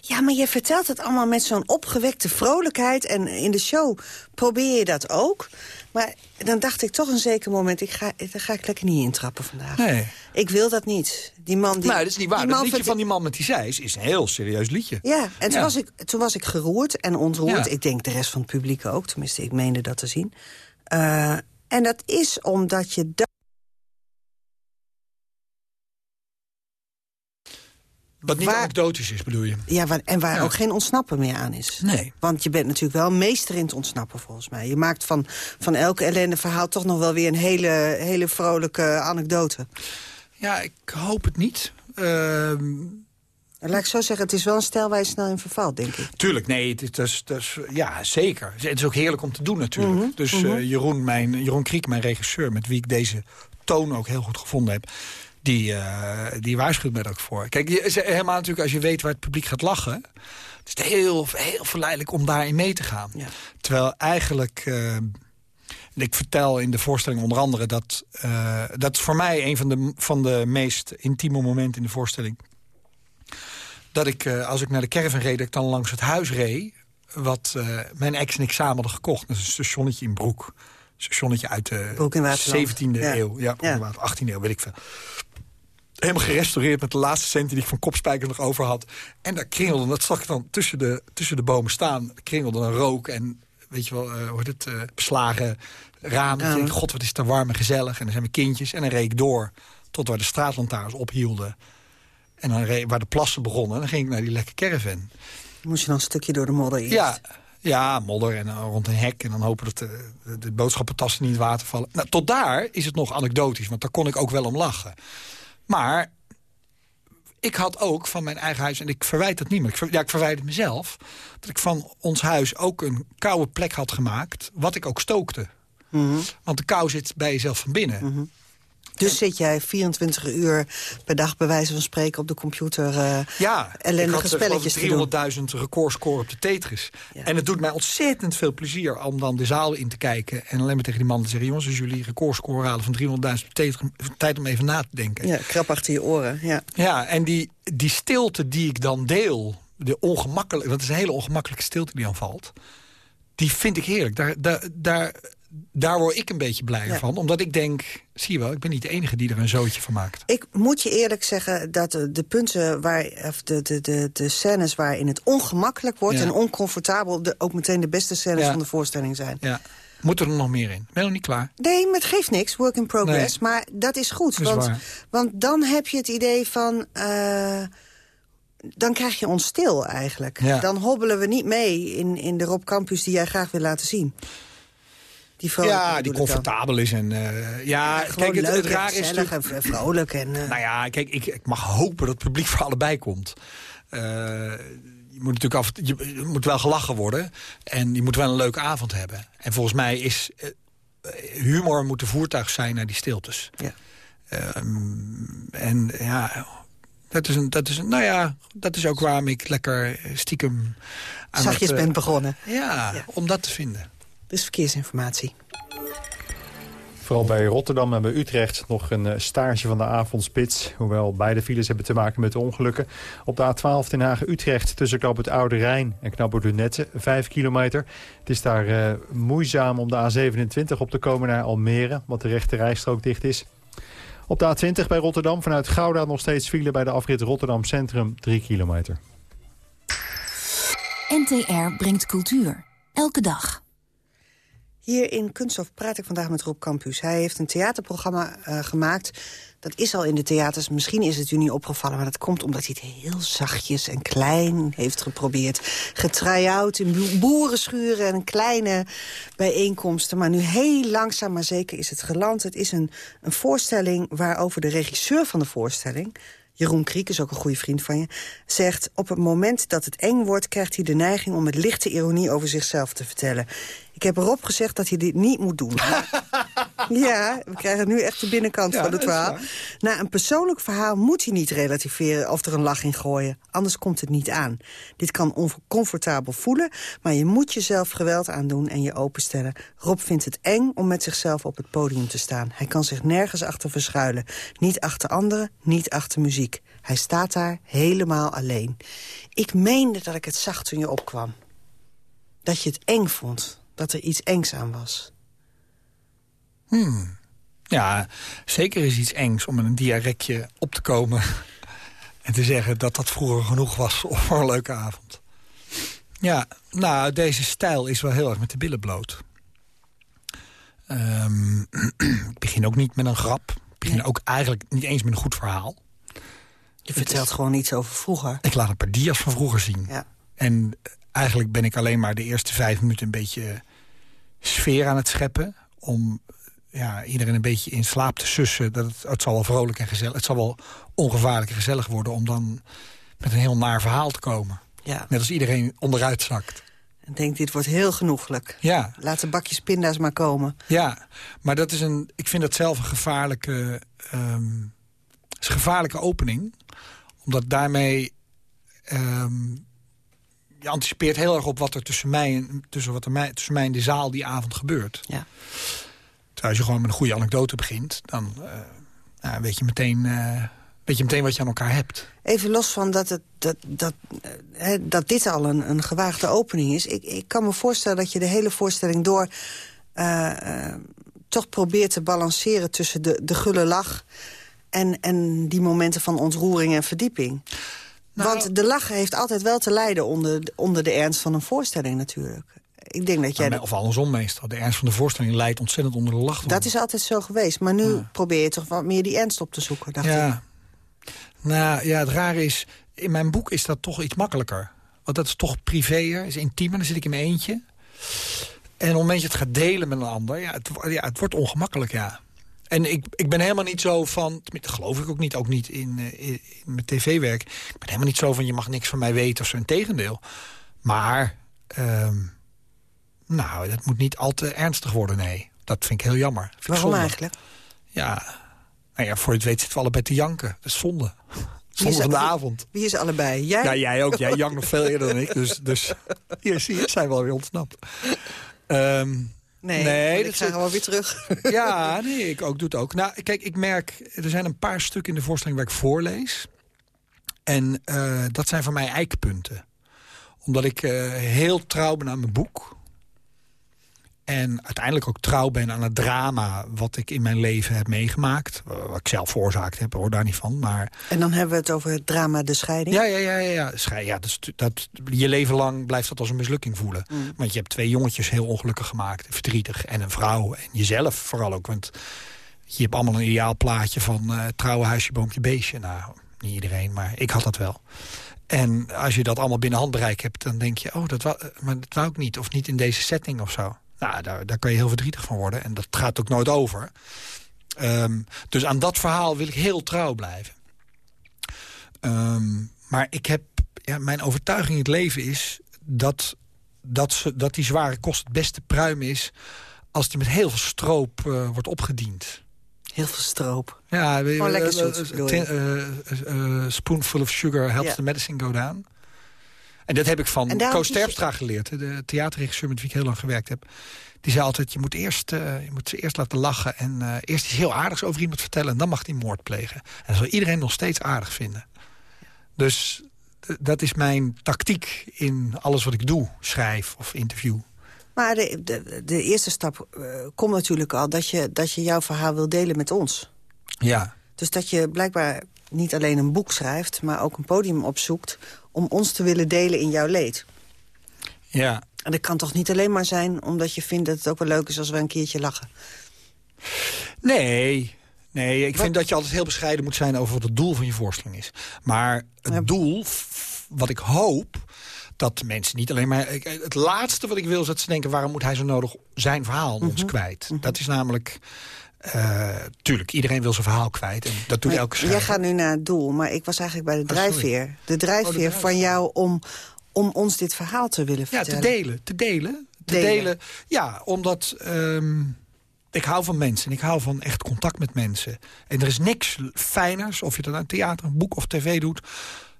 Ja, maar je vertelt het allemaal met zo'n opgewekte vrolijkheid. En in de show probeer je dat ook. Maar dan dacht ik toch een zeker moment... Ik ga, daar ga ik lekker niet intrappen vandaag. Nee. Ik wil dat niet. Die man die, nou, dat is niet waar. Dat liedje van die man met die zeis is een heel serieus liedje. Ja, en toen, Ja. Was ik, toen was ik geroerd en ontroerd. Ja. Ik denk de rest van het publiek ook. Tenminste, ik meende dat te zien. Eh, en dat is omdat je... Wat niet waar- anekdotisch is, bedoel je? Ja, waar- en waar Ja. ook geen ontsnappen meer aan is. Nee. Want je bent natuurlijk wel meester in het ontsnappen, volgens mij. Je maakt van, van elke ellende verhaal toch nog wel weer een hele, hele vrolijke anekdote. Ja, ik hoop het niet. Ehm, Laat ik zo zeggen, het is wel een stijl waar je snel in vervalt, denk ik. Tuurlijk, nee, het is, dat is- ja, zeker. Het is ook heerlijk om te doen natuurlijk. Mhm, Dus mhm. eh, Jeroen, mijn, Jeroen Kriek, mijn regisseur... met wie ik deze toon ook heel goed gevonden heb... die, eh, die waarschuwt mij er ook voor. Kijk, je, helemaal natuurlijk als je weet waar het publiek gaat lachen... het is heel, heel verleidelijk om daarin mee te gaan. Terwijl eigenlijk... eh, ik vertel in de voorstelling onder andere dat... eh, dat is voor mij een van de, van de meest intieme momenten in de voorstelling dat ik, als ik naar de caravan reed, dat ik dan langs het huis reed... wat mijn ex en ik samen hadden gekocht. Dat is een stationnetje in Broek. Een stationnetje uit de Broek in Waterland. 17e Ja. eeuw. Ja, Ja. inderdaad, 18e eeuw, weet ik veel. Helemaal gerestaureerd met de laatste centen die ik van kopspijkers nog over had. En daar kringelde, dat zag ik dan tussen de, tussen de bomen staan... kringelde een rook en, weet je wel, eh, hoe heet het, eh, beslagen raam. Ja. Ik denk, god, wat is het warm en gezellig. En dan zijn mijn kindjes. En dan reed ik door tot waar de straatlantaarns ophielden. En dan reed, waar de plassen begonnen. En dan ging ik naar die lekke caravan. Moest je dan een stukje door de modder eerst? Ja, ja, modder en dan rond een hek. En dan hopen dat de, de, de boodschappentassen niet in het water vallen. Nou, tot daar is het nog anekdotisch, want daar kon ik ook wel om lachen. Maar ik had ook van mijn eigen huis, en ik verwijt dat niet meer. Ik, ver- ja, ik verwijt het mezelf. Dat ik van ons huis ook een koude plek had gemaakt. Wat ik ook stookte. Mhm. Want de kou zit bij jezelf van binnen. Dus zit jij 24 uur per dag bij wijze van spreken op de computer eh Ja, ellendige ik had eh, spelletjes te doen? geloof ik 300.000 recordscore op de Tetris. En het doet mij ontzettend veel plezier om dan de zaal in te kijken... en alleen maar tegen die man te zeggen... jongens, als jullie recordscore halen van 300.000 op Tetris... tijd om even na te denken. Ja, krap achter je oren, ja. Ja, en die, die stilte die ik dan deel... De ongemakkelijke, dat is een hele ongemakkelijke stilte die dan valt... die vind ik heerlijk. Daar, daar, daar, daar word ik een beetje blijer Ja. van. Omdat ik denk, zie je wel, ik ben niet de enige die er een zootje van maakt. Ik moet je eerlijk zeggen dat de, de punten waar, of de, de, de, de scènes waarin het ongemakkelijk wordt Ja. en oncomfortabel, de, ook meteen de beste scènes Ja. van de voorstelling zijn. Ja. Moet er nog meer in? Ben je nog niet klaar? Nee, maar het geeft niks, work in progress. Nee. Maar dat is goed, Dat is want, waar. want dan heb je het idee van... eh, dan krijg je ons stil eigenlijk. Ja. Dan hobbelen we niet mee in, in de Rob Campus die jij graag wil laten zien. Die ja, die comfortabel is. En, eh, ja, kijk, het, leuk het raar is gezellig natuurlijk- en vrolijk. En, eh, Nou ja, kijk, ik, ik mag hopen dat het publiek voor allebei komt. Eh, je moet natuurlijk af, je, je moet wel gelachen worden. En je moet wel een leuke avond hebben. En volgens mij is humor moet de voertuig zijn naar die stiltes. Ja. Ehm, en ja, dat is, een, dat, is een, nou ja, dat is ook waarom ik lekker stiekem... aan Zachtjes het, bent begonnen. Ja, om dat te vinden. Dus verkeersinformatie. Vooral bij Rotterdam en bij Utrecht nog een eh, stage van de avondspits. Hoewel beide files hebben te maken met ongelukken. Op de A12 Den Haag-Utrecht tussen Knoop het Oude Rijn en Knoop de Nette, 5 kilometer. Het is daar eh, moeizaam om de A27 op te komen naar Almere, want de rechte rijstrook dicht is. Op de A20 bij Rotterdam vanuit Gouda nog steeds file bij de afrit Rotterdam Centrum, 3 kilometer. NTR brengt cultuur. Elke dag. Hier in Kunststof praat ik vandaag met Rob Campus. Hij heeft een theaterprogramma eh, gemaakt. Dat is al in de theaters. Misschien is het u niet opgevallen, maar dat komt omdat hij het heel zachtjes en klein heeft geprobeerd. Getry-out in bo- boerenschuren en kleine bijeenkomsten. Maar nu heel langzaam maar zeker is het geland. Het is een, een voorstelling waarover de regisseur van de voorstelling... Jeroen Kriek is ook een goede vriend van je, zegt... op het moment dat het eng wordt, krijgt hij de neiging... om met lichte ironie over zichzelf te vertellen. Ik heb erop gezegd dat hij dit niet moet doen. ja, we krijgen nu echt de binnenkant Ja, van het verhaal. Na een persoonlijk verhaal moet hij niet relativeren... of er een lach in gooien, anders komt het niet aan. Dit kan oncomfortabel voelen, maar je moet jezelf geweld aandoen... en je openstellen. Rob vindt het eng om met zichzelf op het podium te staan. Hij kan zich nergens achter verschuilen. Niet achter anderen, niet achter muziek. Hij staat daar helemaal alleen. Ik meende dat ik het zag toen je opkwam. Dat je het eng vond. Dat er iets engs aan was. Hmm. Ja, zeker is iets engs om met een diarekje op te komen... en te zeggen dat dat vroeger genoeg was voor een leuke avond. Ja, nou, deze stijl is wel heel erg met de billen bloot. Ehm, ik begin ook niet met een grap. Ik begin ook eigenlijk niet eens met een goed verhaal. Je vertelt gewoon iets over vroeger. Ik laat een paar dia's van vroeger zien. Ja. En eigenlijk ben ik alleen maar de eerste vijf minuten... een beetje sfeer aan het scheppen. Om ja, iedereen een beetje in slaap te sussen. Dat het, het zal wel vrolijk en gezellig... Het zal wel ongevaarlijk en gezellig worden... om dan met een heel naar verhaal te komen. Ja. Net als iedereen onderuit zakt. En denk, dit wordt heel genoeglijk. Ja. Laat de bakjes pinda's maar komen. Ja, maar dat is een, ik vind dat zelf een gevaarlijke, ehm, is een gevaarlijke opening. Omdat daarmee... ehm, je anticipeert heel erg op wat er tussen mij en, tussen wat er mij, tussen mij en de zaal die avond gebeurt. Ja. Terwijl als je gewoon met een goede anekdote begint... dan eh, nou, weet, je meteen, eh, weet je meteen wat je aan elkaar hebt. Even los van dat, het, dat, dat, eh, hè, dat dit al een, een gewaagde opening is. Ik, ik kan me voorstellen dat je de hele voorstelling door... toch probeert te balanceren tussen de, de gulle lach... En, en die momenten van ontroering en verdieping. Nou- Want de lach heeft altijd wel te lijden onder, onder de ernst van een voorstelling natuurlijk. Ik denk dat jij... Maar, of andersom meestal. De ernst van de voorstelling leidt ontzettend onder de lach. Dat is altijd zo geweest. Maar nu probeer je toch wat meer die ernst op te zoeken, dacht ik. Ja. Nou ja, het rare is, in mijn boek is dat toch iets makkelijker. Want dat is toch privéer, is intiemer, dan zit ik in mijn eentje. En op het moment dat je het gaat delen met een ander, ja, het, ja, het wordt ongemakkelijk, ja. En ik, ik ben helemaal niet zo van, dat geloof ik ook niet, ook niet in, eh, in, in mijn tv-werk. Ik ben helemaal niet zo van, je mag niks van mij weten of zo, tegendeel. Maar, ehm, nou, dat moet niet al te ernstig worden, nee. Dat vind ik heel jammer. Ik Waarom eigenlijk? Ja, nou ja, voor je het weet zitten we allebei te janken. Dat is zonde. Zonde van de wie- avond. Wie is allebei? Jij? Ja, jij ook. Jij jankt nog veel eerder dan ik. Dus, dus hier, zie je, zijn we alweer ontsnapt. Ehm, Nee, nee ik dat ga gewoon weer terug. Ja, nee, ik ook, doe het ook. Nou, kijk, ik merk, er zijn een paar stukken in de voorstelling waar ik voorlees. En eh, dat zijn voor mij eikpunten. Omdat ik eh, heel trouw ben aan mijn boek. En uiteindelijk ook trouw ben aan het drama wat ik in mijn leven heb meegemaakt. Wat ik zelf veroorzaakt heb, hoor daar niet van. Maar En dan hebben we het over het drama De Scheiding. ja, ja, ja. ja, ja. Schei- ja dat, je leven lang blijft dat als een mislukking voelen. Mm. Want je hebt twee jongetjes heel ongelukkig gemaakt. Verdrietig. En een vrouw. En jezelf vooral ook. Want je hebt allemaal een ideaal plaatje van eh trouwen, huisje, boompje, beestje. Nou, niet iedereen, maar ik had dat wel. En als je dat allemaal binnen handbereik hebt, dan denk je... oh, dat wou, maar dat wou ik niet. Of niet in deze setting of zo. Nou, daar, daar kan je heel verdrietig van worden. En dat gaat ook nooit over. Ehm, dus aan dat verhaal wil ik heel trouw blijven. Ehm, maar ik heb, ja, mijn overtuiging in het leven is dat, dat, ze, dat die zware kost het beste pruim is... als die met heel veel stroop eh, wordt opgediend. Heel veel stroop. Ja, Gewoon lekker eh, zoet, eh, spoonful of sugar helps the medicine go down. En dat heb ik van Koos Terpstra geleerd. De theaterregisseur met wie ik heel lang gewerkt heb. Die zei altijd, je moet, eerst, eh, je moet ze eerst laten lachen... en eh, eerst iets heel aardigs over iemand vertellen... en dan mag hij moord plegen. En dat zal iedereen nog steeds aardig vinden. Dus dat is mijn tactiek in alles wat ik doe. Schrijf of interview. Maar de, de, de eerste stap eh, komt natuurlijk al dat je, dat je jouw verhaal wil delen met ons. Ja. Dus dat je blijkbaar niet alleen een boek schrijft... maar ook een podium opzoekt om ons te willen delen in jouw leed. Ja. En dat kan toch niet alleen maar zijn omdat je vindt dat het ook wel leuk is... als we een keertje lachen. Nee, nee ik vind dat je altijd heel bescheiden moet zijn... over wat het doel van je voorstelling is. Maar het doel, wat ik hoop... dat mensen niet alleen maar... Het laatste wat ik wil is dat ze denken... waarom moet hij zo nodig zijn verhaal aan Mhm. ons kwijt? Dat is namelijk... eh, tuurlijk, iedereen wil zijn verhaal kwijt. En dat doet Maar elke Jij schrijver. gaat nu naar het doel, maar ik was eigenlijk bij de Oh, sorry. drijfveer. De drijfveer drijfveer. van jou om, om ons dit verhaal te willen Ja, vertellen. te delen. Te delen. Te Delen. delen. Ja, omdat ehm, ik hou van mensen. En ik hou van echt contact met mensen. En er is niks fijners, of je dat aan theater, een boek of tv doet...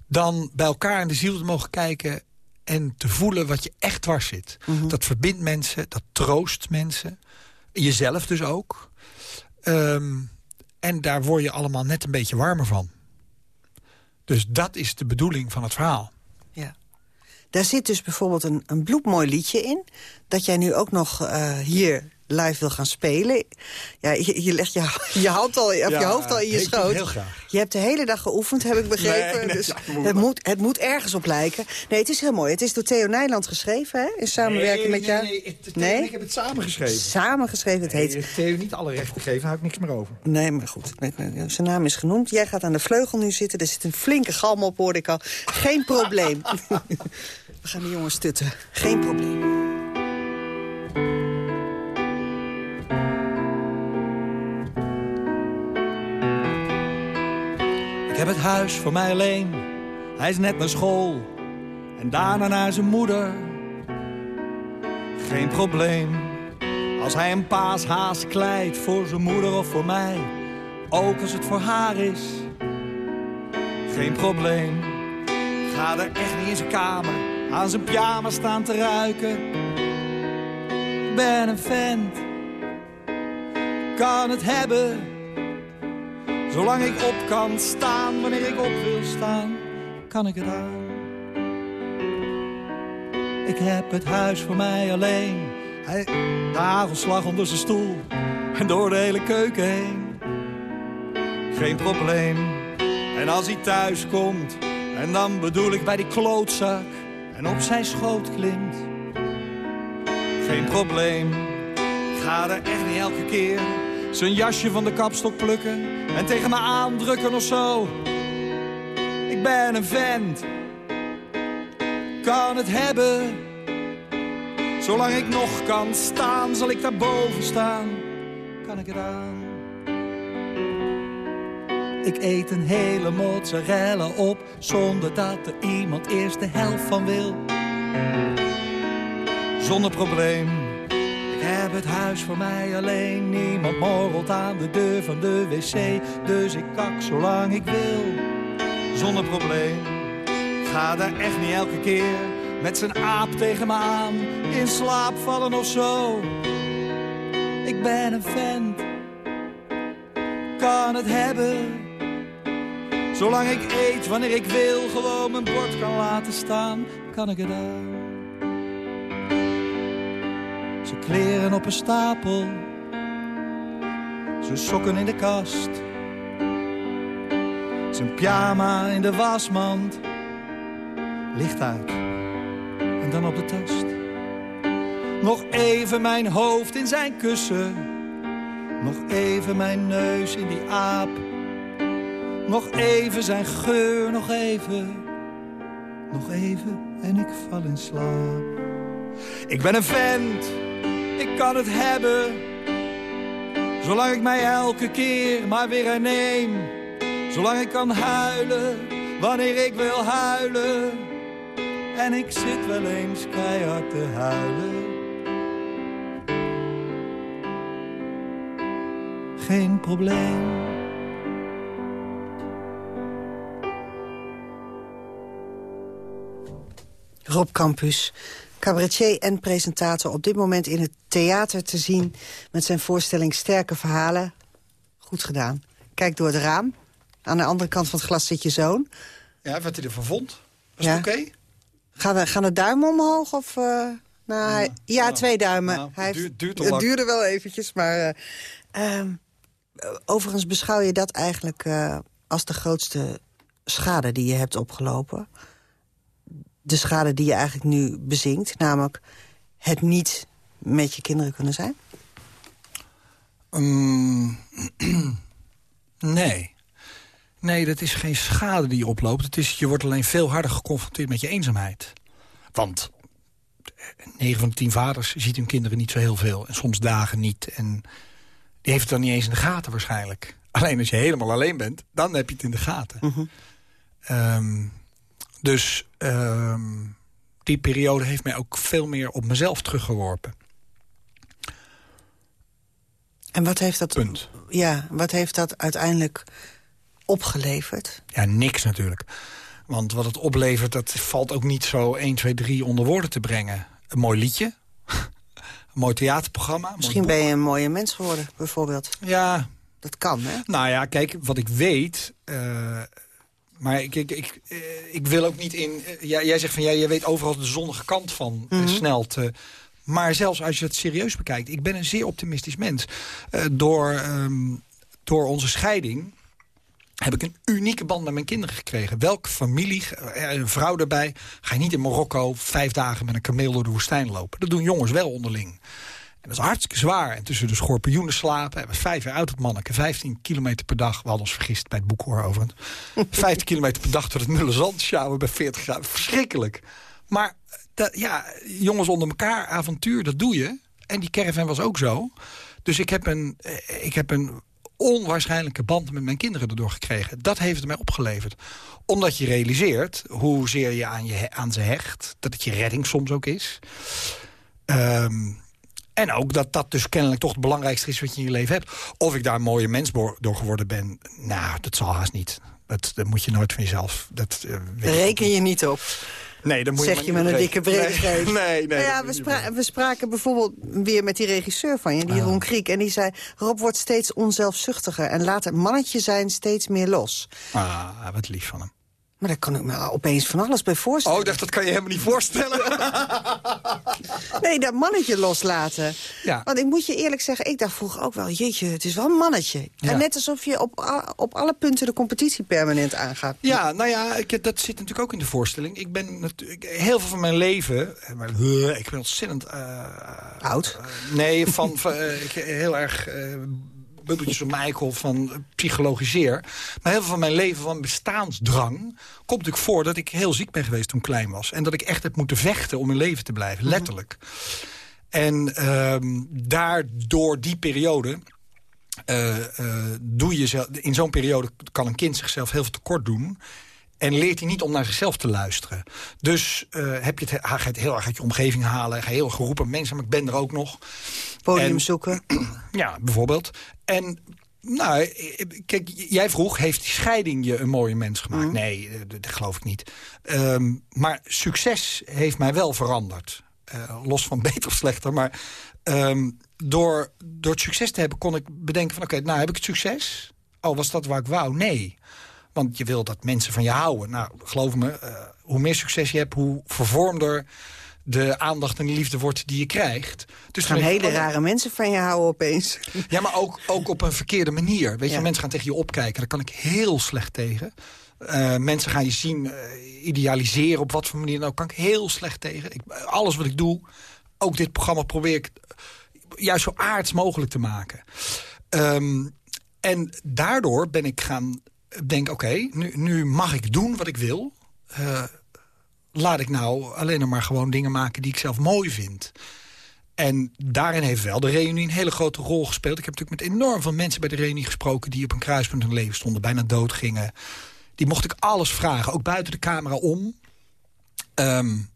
dan bij elkaar in de ziel te mogen kijken... en te voelen wat je echt dwars zit. Mhm. Dat verbindt mensen, dat troost mensen. Jezelf dus ook. Ehm, en daar word je allemaal net een beetje warmer van. Dus dat is de bedoeling van het verhaal. Ja. Daar zit dus bijvoorbeeld een, een bloedmooi liedje in... dat jij nu ook nog eh, hier live wil gaan spelen. Ja, je, je legt je, je, hand al, of je hoofd al in je ik schoot. heel graag. Je hebt de hele dag geoefend, heb ik begrepen. Nee, nee, dus ja, moet het, moet, het moet ergens op lijken. Nee, het is heel mooi. Het is door Theo Nijland geschreven, hè? In samenwerking met jou. Nee, nee, nee, ik heb het samengeschreven. Samengeschreven, het heet... Theo niet alle rechten geven, daar hou ik niks meer over. Nee, maar goed. Zijn naam is genoemd. Jij gaat aan de vleugel nu zitten. Er zit een flinke galm op, hoorde ik al. Geen probleem. We gaan de jongens stutten. Geen probleem. Heb het huis voor mij alleen. Hij is net naar school. En daarna naar zijn moeder. Geen probleem. Als hij een paashaas kleidt voor zijn moeder of voor mij. Ook als het voor haar is. Geen probleem. Ga er echt niet in zijn kamer. Aan zijn pyjama staan te ruiken. Ik ben een vent. Kan het hebben. Zolang ik op kan staan, wanneer ik op wil staan, kan ik het aan. Ik heb het huis voor mij alleen. Hij, de hagelslag onder zijn stoel en door de hele keuken heen. Geen probleem. En als hij thuis komt, en dan bedoel ik bij die klootzak en op zijn schoot klimt. Geen probleem. Ik ga er echt niet elke keer zijn jasje van de kapstok plukken en tegen me aandrukken of zo. Ik ben een vent, kan het hebben. Zolang ik nog kan staan, zal ik daarboven staan. Kan ik het aan? Ik eet een hele mozzarella op, zonder dat er iemand eerst de helft van wil. Zonder probleem. Heb het huis voor mij alleen. Niemand morrelt aan de deur van de wc. Dus ik kak zolang ik wil. Zonder probleem. Ga daar echt niet elke keer met zijn aap tegen me aan. In slaap vallen of zo. Ik ben een vent. Kan het hebben. Zolang ik eet wanneer ik wil. Gewoon mijn bord kan laten staan. Kan ik het aan. Zijn kleren op een stapel. Zijn sokken in de kast. Zijn pyjama in de wasmand. Licht uit. En dan op de tast. Nog even mijn hoofd in zijn kussen. Nog even mijn neus in die aap. Nog even zijn geur, nog even. Nog even en ik val in slaap. Ik ben een vent, kan het hebben. Zolang ik mij elke keer maar weer herneem. Zolang ik kan huilen, wanneer ik wil huilen. En ik zit wel eens keihard te huilen. Geen probleem. Rob Campus, cabaretier en presentator... op dit moment in het theater te zien met zijn voorstelling Sterke Verhalen. Goed gedaan. Kijk door het raam. Aan de andere kant van het glas zit je zoon. Ja, wat hij ervan vond. Was Ja. het oké? Gaan de, gaan de duimen omhoog? Of, eh, nou, hij- ja, twee duimen. nou, hij het duurt- het duurde wel eventjes, maar... eh, ehm, overigens beschouw je dat eigenlijk eh, als de grootste schade die je hebt opgelopen. De schade die je eigenlijk nu bezinkt. Namelijk het niet met je kinderen kunnen zijn. Mm, nee. Nee, dat is geen schade die je oploopt. Het is, je wordt alleen veel harder geconfronteerd met je eenzaamheid. Want 9 van de 10 vaders ziet hun kinderen niet zo heel veel. En soms dagen niet. En die heeft het dan niet eens in de gaten waarschijnlijk. Alleen als je helemaal alleen bent, dan heb je het in de gaten. Ehm, dus ehm, die periode heeft mij ook veel meer op mezelf teruggeworpen. En wat heeft dat, Punt. Ja, wat heeft dat uiteindelijk opgeleverd? Ja, niks natuurlijk. Want wat het oplevert, dat valt ook niet zo 1, 2, 3 onder woorden te brengen. Een mooi liedje. een mooi theaterprogramma. een Misschien mooi ben je een mooie mens geworden, bijvoorbeeld. Ja. Dat kan, hè? Nou ja, kijk, wat ik weet... eh, maar ik, ik, ik, eh, ik wil ook niet in... eh, jij, jij zegt van, ja, je weet overal de zonnige kant van eh, Mhm. snel te Maar zelfs als je het serieus bekijkt... ik ben een zeer optimistisch mens. Uh, door, um, door onze scheiding heb ik een unieke band met mijn kinderen gekregen. Welke familie, een vrouw erbij... ga je niet in Marokko vijf dagen met een kameel door de woestijn lopen. Dat doen jongens wel onderling. En dat is hartstikke zwaar. En tussen de schorpioenen slapen. Hebben vijf jaar oud het manneke. 15 kilometer per dag. We hadden ons vergist bij het boekhoor overigens. 15 kilometer per dag door het mulle zand sjouwen bij 40 graden. Verschrikkelijk. Maar dat, ja, jongens onder elkaar, avontuur, dat doe je. En die caravan was ook zo. Dus ik heb een, eh, ik heb een onwaarschijnlijke band met mijn kinderen erdoor gekregen. Dat heeft het mij opgeleverd. Omdat je realiseert hoezeer je aan, je aan ze hecht. Dat het je redding soms ook is. Um, en ook dat dat dus kennelijk toch het belangrijkste is wat je in je leven hebt. Of ik daar een mooie mens door geworden ben, nou, dat zal haast niet. Dat, dat moet je nooit van jezelf... Dat, uh, Reken je niet op. Nee, dan moet zeg je, met een dikke brede nee, nee, nee, ja, we, spra we, spraken bijvoorbeeld weer met die regisseur van je, die Ron Kriek. En die zei, Rob wordt steeds onzelfzuchtiger... en laat het mannetje zijn steeds meer los. Ah, wat lief van hem. Maar daar kan ik me opeens van alles bij voorstellen. Oh, ik dacht, dat kan je helemaal niet voorstellen. nee, dat mannetje loslaten. Ja. Want ik moet je eerlijk zeggen, ik dacht vroeger ook wel... jeetje, het is wel een mannetje. Ja. En net alsof je op, op alle punten de competitie permanent aangaat. Ja, nou ja, ik, dat zit natuurlijk ook in de voorstelling. Ik ben natuurlijk heel veel van mijn leven... Eh, maar, ik ben ontzettend... Uh, Oud? Uh, nee, van, van ik, heel erg bubbeltjes om Michael van psychologiseer. Maar heel veel van mijn leven van bestaansdrang... komt natuurlijk voor dat ik heel ziek ben geweest toen ik klein was. En dat ik echt heb moeten vechten om in leven te blijven, mhm. letterlijk. En um, daardoor die periode... Uh, uh, doe je in zo'n periode kan een kind zichzelf heel veel tekort doen. En leert hij niet om naar zichzelf te luisteren. Dus uh, heb je het, ga je het heel erg uit je omgeving halen. Ga je heel geroepen mensen, maar ik ben er ook nog. Podium zoeken. Ja, bijvoorbeeld. En nou, kijk, jij vroeg, heeft die scheiding je een mooie mens gemaakt? Mm. Nee, dat, dat, geloof ik niet. Um, maar succes heeft mij wel veranderd. Uh, los van beter of slechter, maar... Um, door, door het succes te hebben kon ik bedenken van... oké, nou heb ik het succes? Oh, was dat waar ik wou? Nee. Want je wil dat mensen van je houden. Nou, geloof me, uh, hoe meer succes je hebt... hoe vervormder de aandacht en de liefde wordt die je krijgt. Dus gaan hele rare mensen van je houden opeens. Ja, maar ook, ook op een verkeerde manier. Weet je, mensen gaan tegen je opkijken. Daar kan ik heel slecht tegen. Uh, mensen gaan je zien, uh, idealiseren op wat voor manier dan ook. kan ik heel slecht tegen. Ik, alles wat ik doe, ook dit programma probeer ik juist zo aards mogelijk te maken. Um, en daardoor ben ik gaan denken, oké, nu, nu mag ik doen wat ik wil. Uh, laat ik nou alleen maar gewoon dingen maken die ik zelf mooi vind. En daarin heeft wel de reunie een hele grote rol gespeeld. Ik heb natuurlijk met enorm veel mensen bij de reunie gesproken... die op een kruispunt hun leven stonden, bijna dood gingen. Die mocht ik alles vragen, ook buiten de camera om. Um,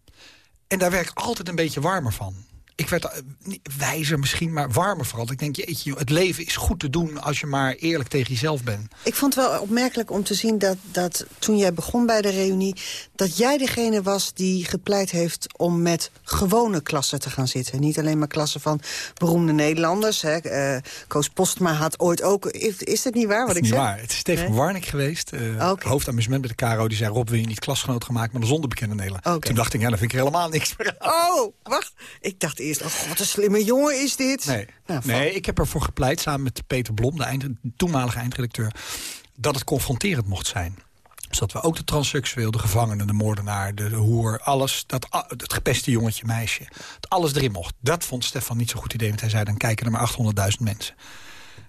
en daar werd ik altijd een beetje warmer van ik werd uh, wijzer misschien, maar warmer vooral. Ik denk, jeetje, het leven is goed te doen als je maar eerlijk tegen jezelf bent. Ik vond het wel opmerkelijk om te zien dat, dat toen jij begon bij de reunie... dat jij degene was die gepleit heeft om met gewone klassen te gaan zitten. Niet alleen maar klassen van beroemde Nederlanders. Hè. Uh, Koos Postma had ooit ook... Is, is dat niet waar wat ik zeg? waar. Het is Steven nee? Warnik geweest, uh, okay. hoofdamusement bij de KRO. Die zei, Rob, wil je niet klasgenoot gemaakt een zonder bekende Nederland? Okay. Toen dacht ik, ja, dan vind ik er helemaal niks meer Oh, wacht. Ik dacht eerst, oh god, een slimme jongen is dit. Nee, nou, nee ik heb ervoor gepleit, samen met Peter Blom, de eind, toenmalige eindredacteur... dat het confronterend mocht zijn. Dus dat we ook de transseksueel, de gevangene, de moordenaar, de, de hoer... alles, dat, het gepeste jongetje, meisje, dat alles erin mocht. Dat vond Stefan niet zo'n goed idee, want hij zei... dan kijken er maar 800.000 mensen.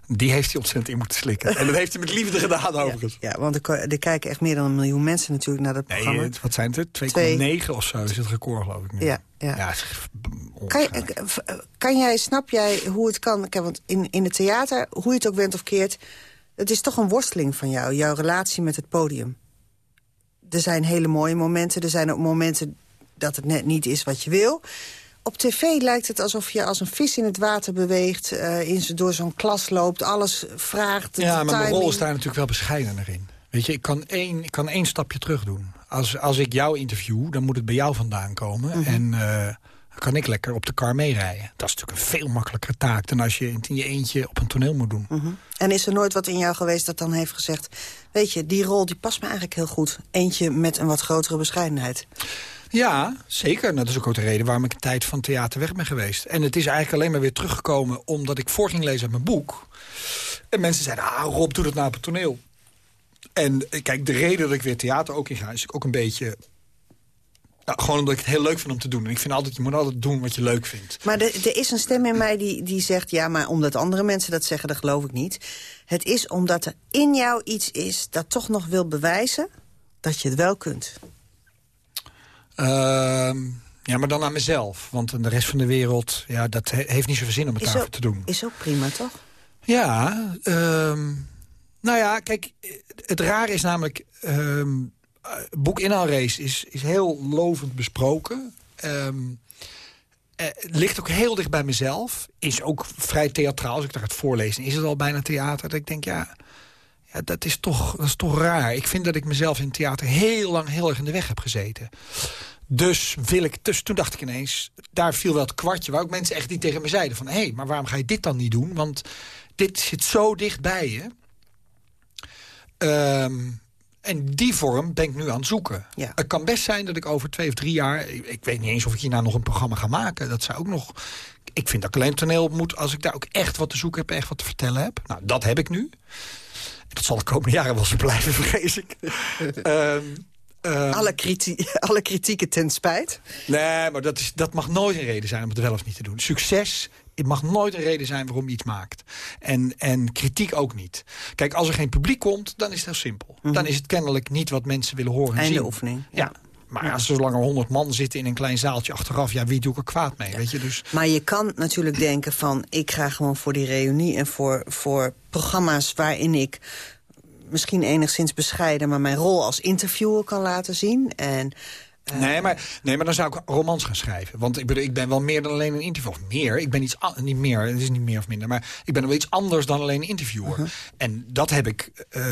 Die heeft hij ontzettend in moeten slikken. En dat heeft hij met liefde gedaan, overigens. Ja, ja want er, er, kijken echt meer dan een miljoen mensen natuurlijk naar dat nee, programma. wat zijn het? 2,9 of zo is het record, geloof ik. Nu. Ja, ja. ja kan, je, kan jij, snap jij hoe het kan? Want in, in het theater, hoe je het ook bent of keert... het is toch een worsteling van jou, jouw relatie met het podium. Er zijn hele mooie momenten, er zijn ook momenten dat het net niet is wat je wil op tv lijkt het alsof je als een vis in het water beweegt... Uh, in, door zo'n klas loopt, alles vraagt. Ja, maar mijn rol is daar natuurlijk wel bescheidener in. Weet je, ik kan één, ik kan één stapje terug doen. Als, als ik jou interview, dan moet het bij jou vandaan komen. Mm -hmm. En uh, dan kan ik lekker op de kar meerijden. Dat is natuurlijk een veel makkelijkere taak... dan als je het in je eentje op een toneel moet doen. Mm -hmm. En is er nooit wat in jou geweest dat dan heeft gezegd... weet je, die rol die past me eigenlijk heel goed. Eentje met een wat grotere bescheidenheid. Ja, zeker. Nou, dat is ook, ook de reden waarom ik een tijd van theater weg ben geweest. En het is eigenlijk alleen maar weer teruggekomen... omdat ik voor ging lezen uit mijn boek. En mensen zeiden, ah Rob, doe dat nou op het toneel. En eh, kijk, de reden dat ik weer theater ook in ga... is ook een beetje nou, gewoon omdat ik het heel leuk vind om te doen. En ik vind altijd, je moet altijd doen wat je leuk vindt. Maar er is een stem in mij die, die zegt... ja, maar omdat andere mensen dat zeggen, dat geloof ik niet. Het is omdat er in jou iets is dat toch nog wil bewijzen... dat je het wel kunt. Ehm, ja, maar dan aan mezelf. Want de rest van de wereld, ja, dat heeft niet zoveel zin om het daarvoor te doen. Is ook prima, toch? Ja, um, nou ja, kijk, het raar is namelijk... Um, boek Inhaalrace is, is heel lovend besproken. Um, ligt ook heel dicht bij mezelf. Is ook vrij theatraal. Als ik daar het voorlezen, is het al bijna theater. Dat ik denk, ja, ja dat, is toch, dat is toch raar. Ik vind dat ik mezelf in theater heel lang heel erg in de weg heb gezeten. Dus wil ik, dus toen dacht ik ineens, daar viel wel het kwartje... waar ook mensen echt die tegen me zeiden van... hé, hey, maar waarom ga je dit dan niet doen? Want dit zit zo dicht bij je. Um, en die vorm ben ik nu aan het zoeken. Ja. Het kan best zijn dat ik over twee of drie jaar... Ik, weet niet eens of ik hierna nog een programma ga maken. Dat zou ook nog... Ik vind dat ik alleen toneel moet als ik daar ook echt wat te zoeken heb... echt wat te vertellen heb. Nou, dat heb ik nu. Dat zal de komende jaren wel zo blijven, vrees ik. um, alle, kriti alle kritieken ten spijt. Nee, maar dat, is, dat mag nooit een reden zijn om het wel of niet te doen. Succes het mag nooit een reden zijn waarom je iets maakt. En, en kritiek ook niet. Kijk, als er geen publiek komt, dan is het heel simpel. Mhm. Dan is het kennelijk niet wat mensen willen horen en zien. de oefening. Ja. Maar er zolang er honderd man zitten in een klein zaaltje achteraf... ja, wie doe ik er kwaad mee, weet je? Dus... Maar je kan natuurlijk denken van... ik ga gewoon voor die reunie en voor, voor programma's waarin ik misschien enigszins bescheiden... maar mijn rol als interviewer kan laten zien. En nee, maar, nee, maar dan zou ik romans gaan schrijven. Want ik, bedoel, ik ben wel meer dan alleen een interviewer. Of meer, ik ben iets... Niet meer, het is niet meer of minder. Maar ik ben wel iets anders dan alleen een interviewer. Uh-huh. En dat heb ik, uh,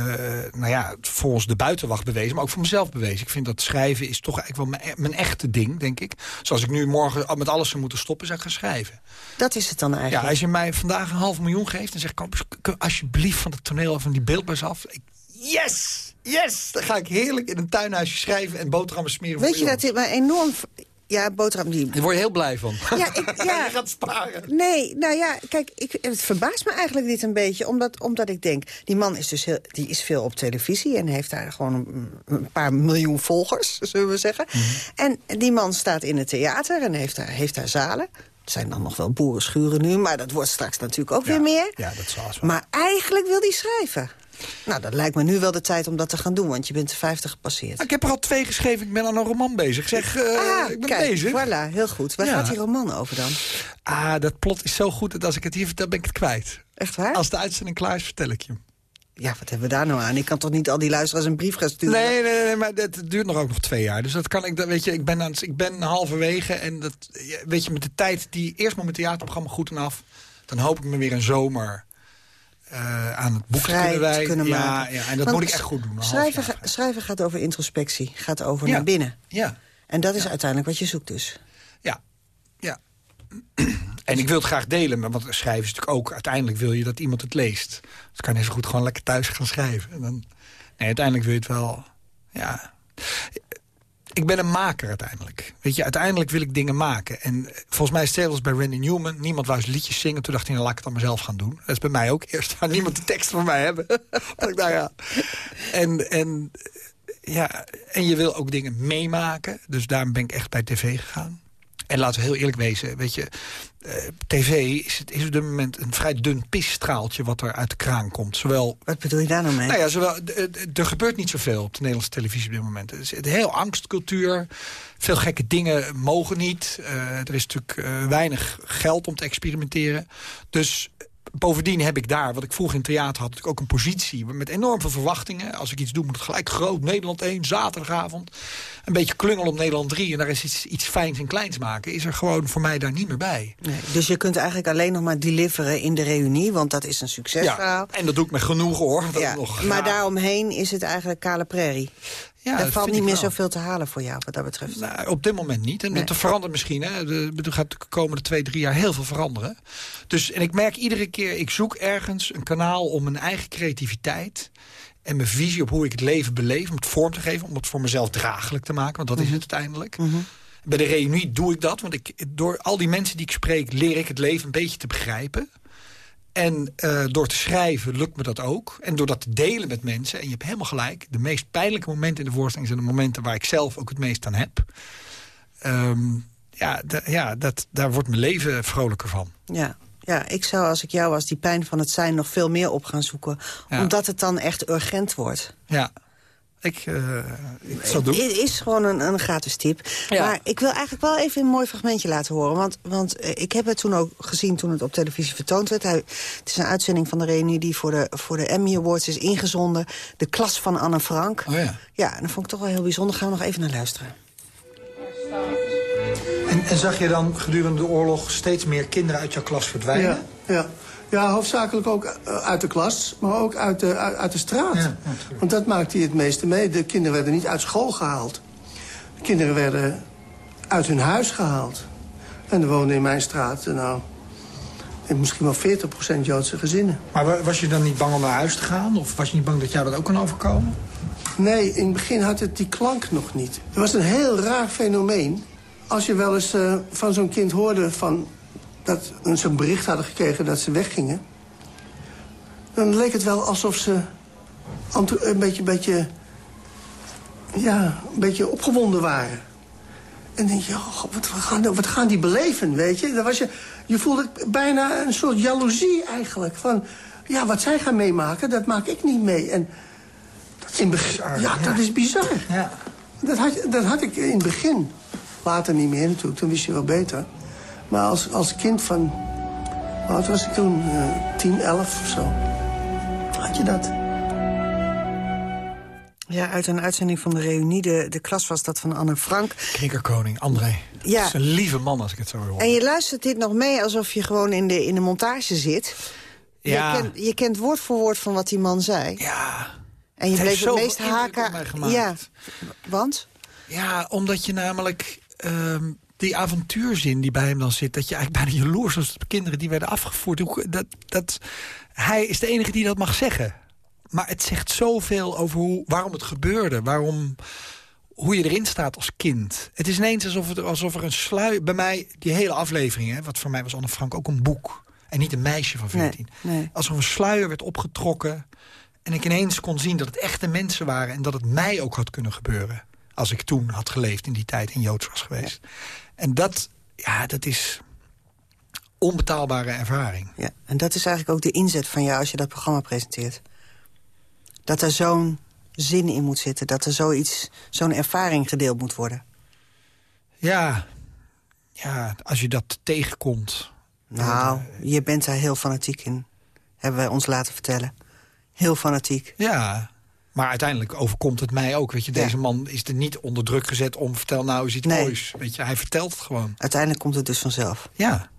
nou ja, volgens de buitenwacht bewezen. Maar ook voor mezelf bewezen. Ik vind dat schrijven is toch eigenlijk wel mijn, mijn echte ding, denk ik. Zoals ik nu morgen met alles zou moeten stoppen, zou ik gaan schrijven. Dat is het dan eigenlijk? Ja, als je mij vandaag een half miljoen geeft... dan zeg ik, kom alsjeblieft van het toneel of van die beeldbuis af. Ik, yes! Yes! Dan ga ik heerlijk in een tuinhuisje schrijven en boterhammen smeren. Weet je dat dit maar enorm... Ja, boterham die... Daar word je heel blij van. Ja, ik, ja. je gaat sparen. Nee, nou ja, kijk, ik, het verbaast me eigenlijk niet een beetje. Omdat, omdat ik denk, die man is dus heel, die is veel op televisie... en heeft daar gewoon een, paar miljoen volgers, zullen we zeggen. Mhm. En die man staat in het theater en heeft daar, heeft daar zalen. Het zijn dan nog wel boerenschuren nu, maar dat wordt straks natuurlijk ook weer meer. Ja, dat zal zo. Maar eigenlijk wil hij schrijven. Nou, dat lijkt me nu wel de tijd om dat te gaan doen, want je bent de 50 gepasseerd. Ah, ik heb er al twee geschreven, ik ben aan een roman bezig. Zeg, uh, ah, ik ben kijk, bezig. voilà, heel goed. Waar gaat die roman over dan? Ah, dat plot is zo goed dat als ik het hier vertel, ben ik het kwijt. Echt waar? Als de uitzending klaar is, vertel ik je ja, wat hebben we daar nou aan? Ik kan toch niet al die luisteraars een brief gaan sturen? Nee, nee, nee, maar dat duurt nog ook nog twee jaar. Dus dat kan ik, weet je, ik ben, aan, ik ben halverwege. En dat, weet je, met de tijd die eerst moet mijn theaterprogramma goed en af. Dan hoop ik me weer een zomer uh, aan het boek Vrij kunnen wij. Kunnen ja, maken. ja, en dat moet ik echt goed doen. Schrijven, schrijven gaat over introspectie, gaat over naar binnen. Ja. En dat is uiteindelijk wat je zoekt dus. Ja, ja. en ik wil het graag delen, maar want schrijven is natuurlijk ook... uiteindelijk wil je dat iemand het leest. Dus kan je zo goed gewoon lekker thuis gaan schrijven. En dan, nee, uiteindelijk wil je het wel... Ja ik ben een maker uiteindelijk. Weet je, uiteindelijk wil ik dingen maken. En eh, volgens mij is het bij Randy Newman. Niemand wou liedjes zingen. Toen dacht hij, nou, laat ik het dan mezelf gaan doen. Dat is bij mij ook. Eerst waar niemand de tekst van mij hebben. ik, nou ja. En, en, ja, en je wil ook dingen meemaken. Dus daarom ben ik echt bij tv gegaan. En laten we heel eerlijk wezen, weet je... Uh, tv is, het, is op dit moment een vrij dun pisstraaltje wat er uit de kraan komt. Zowel, wat bedoel je daar nou mee? Nou ja, zowel, er gebeurt niet zoveel op de Nederlandse televisie op dit moment. Het is een heel angstcultuur. Veel gekke dingen mogen niet. Uh, er is natuurlijk uh, weinig geld om te experimenteren. Dus bovendien heb ik daar, wat ik vroeger in theater had... ook een positie met enorm veel verwachtingen. Als ik iets doe, moet het gelijk groot. Nederland 1, zaterdagavond. Een beetje klungel op Nederland 3. En daar is iets, iets fijns en kleins maken. Is er gewoon voor mij daar niet meer bij. Nee, dus je kunt eigenlijk alleen nog maar deliveren in de reunie. Want dat is een succesverhaal. Ja, en dat doe ik met genoeg hoor. Dat ja, nog, maar daaromheen is het eigenlijk kale prairie. Ja, er valt niet meer zoveel te halen voor jou, wat dat betreft. Nou, op dit moment niet. En nee. dat verandert misschien. Hè. Er gaat de komende twee, drie jaar heel veel veranderen. Dus, en ik merk iedere keer, ik zoek ergens een kanaal om mijn eigen creativiteit en mijn visie op hoe ik het leven beleef... om het vorm te geven, om het voor mezelf draaglijk te maken. Want dat is Mhm. het uiteindelijk. Bij de reunie doe ik dat. Want ik, door al die mensen die ik spreek... leer ik het leven een beetje te begrijpen. En eh, door te schrijven lukt me dat ook. En door dat te delen met mensen. En je hebt helemaal gelijk. De meest pijnlijke momenten in de voorstelling... zijn de momenten waar ik zelf ook het meest aan heb. Ehm, ja, ja dat, daar wordt mijn leven vrolijker van. Ja. ja, ik zou als ik jou was die pijn van het zijn nog veel meer op gaan zoeken. Ja. Omdat het dan echt urgent wordt. Ja, ik, eh, ik zal doen. Het is gewoon een, een gratis tip. Ja. Maar ik wil eigenlijk wel even een mooi fragmentje laten horen. Want, want eh, ik heb het toen ook gezien toen het op televisie vertoond werd. Hij, het is een uitzending van de reunie die voor de, voor de Emmy Awards is ingezonden. De klas van Anne Frank. Oh ja. Ja, en dat vond ik toch wel heel bijzonder. Gaan we nog even naar luisteren. En, en zag je dan gedurende de oorlog steeds meer kinderen uit jouw klas verdwijnen? Ja, ja. Ja, hoofdzakelijk ook eh, uit de klas, maar ook uit de, uit, uit de straat. Want dat maakte hij het meeste mee. De kinderen werden niet uit school gehaald. De kinderen werden uit hun huis gehaald. En er woonden in mijn straat, eh, nou, misschien wel 40% Joodse gezinnen. Maar wa- was je dan niet bang om naar huis te gaan? Of was je niet bang dat jou dat ook kan overkomen? Nee, in het begin had het die klank nog niet. Het was een heel raar fenomeen. Als je wel eens eh, van zo'n kind hoorde van dat ze zo'n bericht hadden gekregen dat ze weggingen... dan leek het wel alsof ze een beetje, beetje, ja, een beetje opgewonden waren. En dan denk je, oh, wat, gaan, wat gaan die beleven, weet je? Dan was je, je voelde bijna een soort jaloezie eigenlijk. Van, ja, wat zij gaan meemaken, dat maak ik niet mee. En in begin, ja, dat is bizar. Dat, had, dat had ik in het begin. Later niet meer natuurlijk, toen wist je wel beter. Maar als, als kind van... Oud was ik toen? Eh 10, 11 of zo. Had je dat? Ja, uit een uitzending van de reunie. De, de klas was dat van Anne Frank. Knikkerkoning, André. Ja. Dat is een lieve man als ik het zo hoor. En je luistert dit nog mee alsof je gewoon in de, in de montage zit. Ja. Je, kent, je kent woord voor woord van wat die man zei. Ja. En je Het bleef het meest haken... Ja, want? Ja, omdat je namelijk ehm, die avontuurzin die bij hem dan zit... dat je eigenlijk bijna jaloers was op de kinderen die werden afgevoerd. Hoe- Dat, dat, hij is de enige die dat mag zeggen. Maar het zegt zoveel over hoe, waarom het gebeurde. Waarom, hoe je erin staat als kind. Het is ineens alsof, het, alsof er een sluier... Bij mij, die hele aflevering, hè, wat voor mij was Anne Frank ook een boek. En niet een meisje van 14. Nee. Alsof een sluier werd opgetrokken. En ik ineens kon zien dat het echte mensen waren... en dat het mij ook had kunnen gebeuren. Als ik toen had geleefd in die tijd in Joods was geweest. En dat, ja, dat is onbetaalbare ervaring. Ja, en dat is eigenlijk ook de inzet van jou als je dat programma presenteert. Dat er zo'n zin in moet zitten. Dat er zoiets, zo'n ervaring gedeeld moet worden. Ja, ja, als je dat tegenkomt. Nou, je bent daar heel fanatiek in. Hebben wij ons laten vertellen. Heel fanatiek. Ja, maar uiteindelijk overkomt het mij ook. Weet je, deze man is er niet onder druk gezet om vertel nou eens iets Nee. moois. Weet je, hij vertelt het gewoon. Uiteindelijk komt het dus vanzelf. Ja.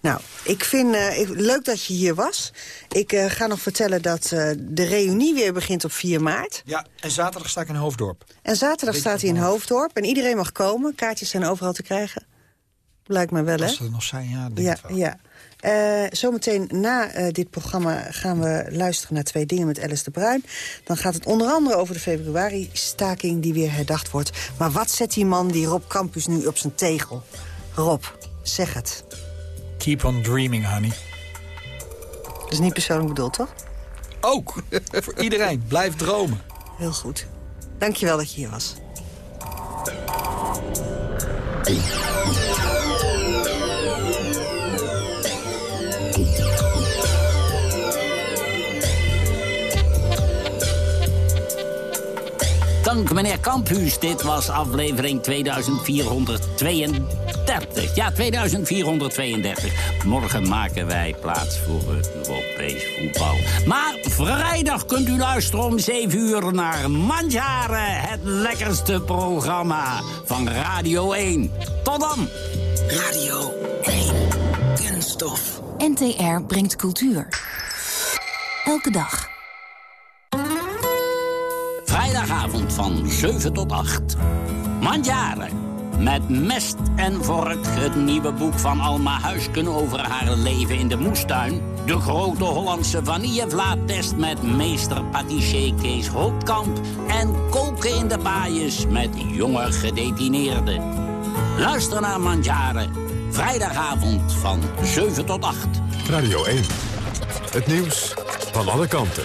Nou, ik vind eh, ik, leuk dat je hier was. Ik eh, ga nog vertellen dat eh, de reunie weer begint op 4 maart. Ja, en zaterdag sta ik in Hoofddorp. En zaterdag Weet staat hij in Hoofddorp. En iedereen mag komen. Kaartjes zijn overal te krijgen. Lijkt me wel, hè? Als ze er nog zijn, ja. denk Ja, wel. ja. Eh, zometeen na eh, dit programma gaan we luisteren naar twee dingen met Alice de Bruin. Dan gaat het onder andere over de februari-staking die weer herdacht wordt. Maar wat zet die man, die Rob Campus, nu op zijn tegel? Rob, zeg het. Keep on dreaming, honey. Dat is niet persoonlijk bedoeld, toch? Ook, voor iedereen. Blijf dromen. Heel goed. Dankjewel dat je hier was. Dank meneer Campus. Dit was aflevering 2432. Ja, 2432. Morgen maken wij plaats voor het Europees voetbal. Maar vrijdag kunt u luisteren om 7 uur naar Mandjaren. Het lekkerste programma van Radio 1. Tot dan. Radio 1. Kunststof. NTR brengt cultuur. Elke dag. Van 7 tot 8. Mandjaren. Met mest en vork het nieuwe boek van Alma Huisken over haar leven in de moestuin. De grote Hollandse vanillevlaattest met meester patissier Kees Holtkamp. En koken in de baaiers met jonge gedetineerden. Luister naar Mandjaren. Vrijdagavond van 7 tot 8. Radio 1. Het nieuws van alle kanten.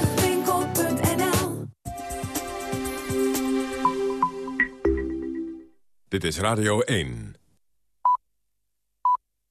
Dit is Radio 1.